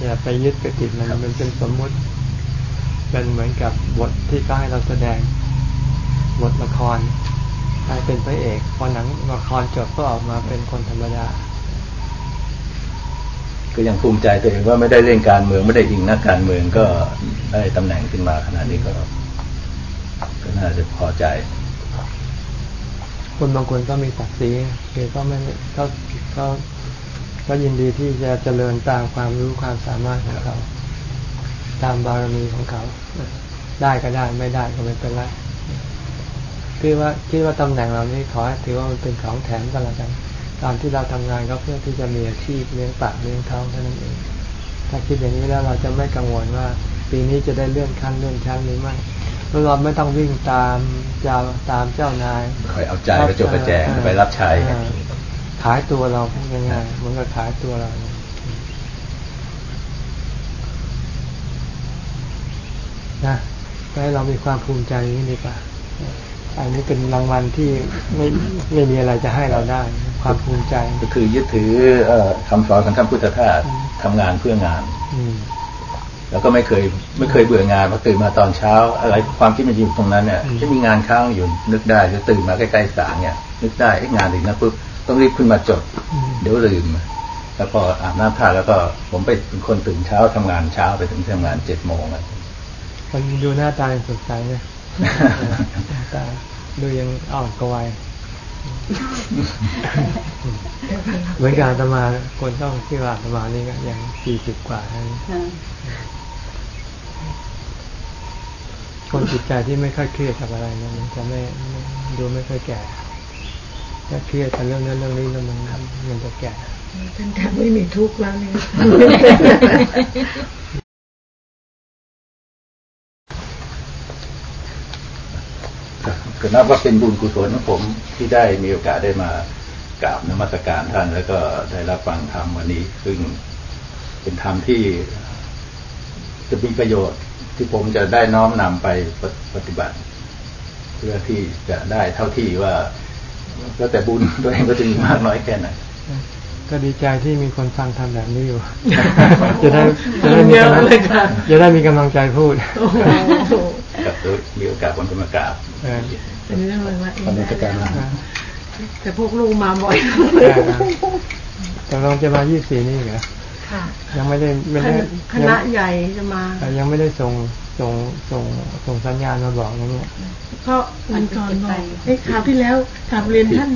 อย่าไปยึดไปติดมันครับมันเป็นสมมุติ เป็นเหมือนกับบทที่เขาให้เราแสดง บทละครใครเป็นพระเอกพอหนังละครจบก็ออกมาเป็นคนธรรมดาก็ยังภูมิใจตัวเองว่าไม่ได้เล่นการเมืองไม่ได้ยิงนักการเมืองก็ได้ตำแหน่งขึ้นมาขนาดนี้ก็ ก็น่าจะพอใจ คนบางคนก็มีศักดิ์ศรีคือก็ไม่ก็ก็ก็ยินดีที่จะเจริญตามความรู้ความสามารถของเขา ตามบารมีของเขา ได้ก็ได้ไม่ได้ก็ไม่เป็นไรคิดว่าคิดว่าตำแหน่งเรานี้ขอถือว่ามันเป็นของแถมกันละกัน ตามที่เราทำงานก็เพื่อที่จะมีอาชีพเลี้ยงปากเลี้ยงท้องเท่านั้นเอง ถ้าคิดอย่างนี้แล้วเราจะไม่กังวลว่า ปีนี้จะได้เลื่อนขั้นเลื่อนชั้นหรือไม่ เราไม่ต้องวิ่งตามเจ้าตามเจ้านายคอยเอาใจกระจกกระแจงไปรับใช้เออขายตัวเราพูดง่ายๆเหมือนกับขายตัวเราเนี่ยนะให้เรามีความภูมิใจอย่างนี้ดีกว่าอันนี้เป็นรางวัลที่ไม่ไม่มีอะไรจะให้เราได้ ความภูมิใจ ก็คือยึดถือเอ่อคำสอนของท่านพุทธทาสทำงานเพื่องานอืม แล้วก็ไม่เคยไม่เคยเบื่องานพอตื่นมาตอนเช้า อะไรความคิดมันอยู่ตรงนั้นเนี่ยอืมที่มีงานค้างอยู่นึกได้จะตื่นมาใกล้ๆสางเนี่ย นึกได้ไอ้งานอีกนะปุ๊บต้องรีบขึ้นมาจดอืมเดี๋ยวลืมแล้วพออาบน้ำท่าแล้วก็ผมไปเป็นคนตื่นเช้าทำงานเช้าไปถึงทำงานเจ็ดโมงอะมันดูหน้าตายังสดใสนะหน้าตาดูยังอ่อนกวัยเหมือนกับอาตมาคนต้องที่ว่าอาตมานี่ก็ยังสี่สิบกว่านะค่ะ คนจิตใจที่ไม่ค่อยเครียดกับอะไรเนะมันจะไม่ดูไม่ค่อยแก่ถ้าเครียดกับเรื่องนั้นเรื่องนี้แล้วมันมันจะแก่ท่านท่านไม่มีทุกข์แล้วเนี่ยก็นับว่าเป็นบุญกุศลของผมที่ได้มีโอกาสได้มากราบนมัสการท่าน แล้วก็ได้รับฟังธรรมวันนี้ ซึ่งเป็นธรรมที่จะมีประโยชน์ ที่ผมจะได้น้อมนำไปปฏิบัติ เพื่อที่จะได้เท่าที่ว่าแล้วแต่บุญตัวเองก็จะมีมากน้อยแค่ไหนก็ดีใจที่มีคนฟังทำแบบนี้อยู่ จะได้จะได้มีเยอะกำลังเลยค่ะจะได้มีกำลังใจพูดโอ้โหกับโดยมีโอกาสผมจะมากราบเออเป็นเรื่องเลยว่าเอ๊ะนมัสการนะแต่พวกลูกมาบ่อยตกลงจะมายี่สี่นี่เหรอค่ะ ยังไม่ได้ไม่ได้คณะใหญ่จะมายังยังไม่ได้ส่งส่งส่งส่งสัญญาณมาบอกนะเนี่ยเพราะวันก่อนบอกเอ้ยคราวที่แล้วกลับเรียนท่าน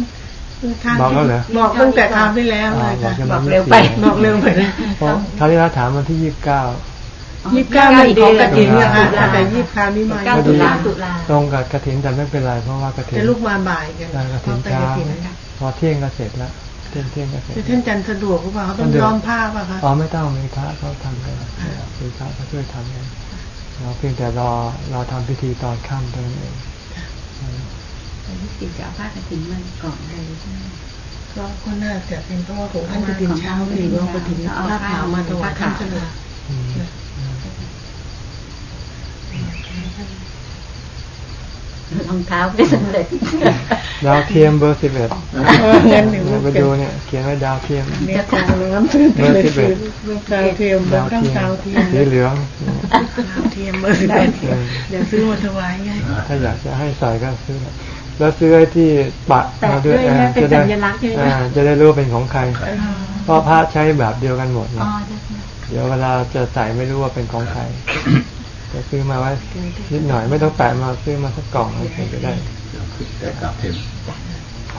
ท่านบอกแล้วเหรอบอกตั้งแต่คราวที่แล้วเลยค่ะจะบมาอกยี่เร็วสิบไปสี่บอกเร็วไปนะเพราะคราวที่เราถามวันที่ยี่สิบเก้ายี่สิบเก้ามันของกระถิ่นนะคะตุลาแต่ยี่สิบคราวนี้มาเก้าพอตุดีลาตุลาตรงกับกระถินแต่ไม่เป็นไรเพราะว่ากระถินแต่ลูกมาบ่ายกันได้กระถินไปเช้ากฐินพอเที่ยงก็เสร็จแล้วเที่ยงเที่ยงก็เสร็จแต่ท่านจันทร์สะดวกหรือเปล่าเขาต้องย้อมผ้าป่ะคะอ๋อไม่ต้องมีพระเขาทำกันมีพระเขาช่วยทำกันเราเพียงแต่รอรอทำพิธีตอนค่ำเท่านั้นเองแต่ที่สี่จะเอาผ้ากระถิ่นมาก่อนเลยใช่ไหมก็ก็น่าจะเป็นเพราะว่าของท่านกระถินเช้าหรือว่ากระถินผ้าขาวมาถวายท่านสะดวกอืม รองเท้าไม่สำเร็จดาวเทียมเบอร์สิบเอ็ดงั้นหนึ่งไปดูเนี่ยเขียนไว้ดาวเทียมเนี่ยทางน้ำซื้อไปเลยซื้อดาวเทียมดาวต้องเทียมดาวเทียมสีเหลืองดาวเทียมเบอร์สิบเอ็ดเดี๋ยวซื้อมาถวายไงถ้าอยากจะให้ใส่ก็ซื้อแล้วซื้อไอ้ที่ปะแปะมาด้วยนะอ่าเป็นจะได้สัญลักษณ์ใช่ไหมอ่าจะได้รู้ว่าเป็นของใครเพราะพระใช้แบบเดียวกันหมดเนี่อ๋ยอจะเดี๋ยวเวลาจะใส่ไม่รู้ว่าเป็นของใคร จะซื้อมาไว้นิดหน่อยไม่ต้องแปะมาซื้อมาสักกล่องอะไรก็ได้แต่กราบเทม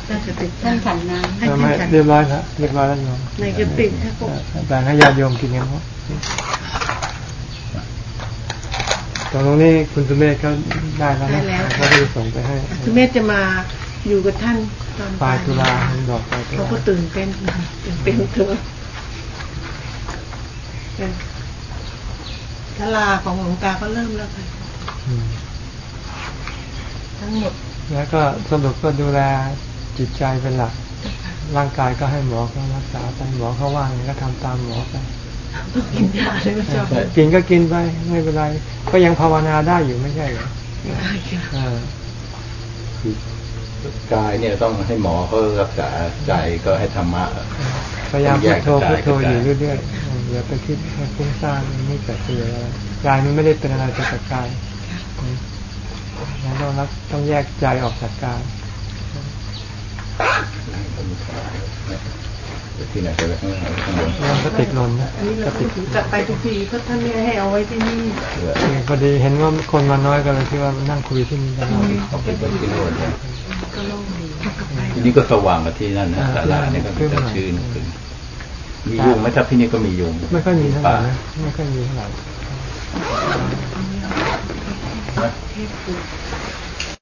น่าจะติดท่านฉันน้ำให้ทำท่าไมนฉันเรียบร้อยแล้วเรียบร้อยแล้วโยมในกระติกถ้าพวกแบ่งให้ญาติโยมกินกันหมดตรงนี้คุณสุเมธเขาได้แล้วนะเขาได้ส่งไปให้คุณแม่จะมาอยู่กับท่านตอนปลายตุลาคุณบอกปลายตุเขาลาก็ตื่นเต้นตื่นเต้นเถอะ ทลาของหลวงตาก็เริ่มแล้วค่ะอืมทั้งหมดแล้วก็สรุปก็ดูแลจิตใจเป็นหลัก ร่างกายก็ให้หมอเขารักษาไปหมอเขาว่าไงก็ทำตามหมอไปต้องกินยาเลยไม่ชอบกินก็กินไปไม่เป็นไร ก็ยังภาวนาได้อยู่ไม่ใช่เหรออ่าคือ กายเนี่ยต้องให้หมอเขารักษาใจก็ให้ธรรมะพยายามพุทโธต้องแยกกายพุทโธกับใจอยู่เรื่อยๆอืมอย่าไปคิดให้ฟุ้งซ่านมันไม่เกิดประโยชน์อะไรกายมันไม่ได้เป็นอะไรไปกับกายอืมแล้วต้องรักต้องแยกใจออกจากกายที่ไหนจะไปข้างหน้าข้างบนมันก็ติดลนนะอันนี้ก็เราติดถึงกลับไปทุกทีเพราะท่านไม่ให้เอาไว้ที่นี่เพื่อพอดีเห็นว่าคนมาน้อยก็เลยคิดว่านั่งคุยที่นี่กันหน่อย เอาไปที่โน่นเนี่ยก็โล่งดีกลับไปที่นี่ก็สว่างกว่าที่นั่นนะอ่าศาลาเนี่ยก็ขึ้นจะหน่อยชื่นขึ้นมียุงไหมครับที่นี่ก็มียุงไม่ค่อยมีเท่าไหร่ป่านะไม่ค่อยมีเท่าไหร่เทพบุตร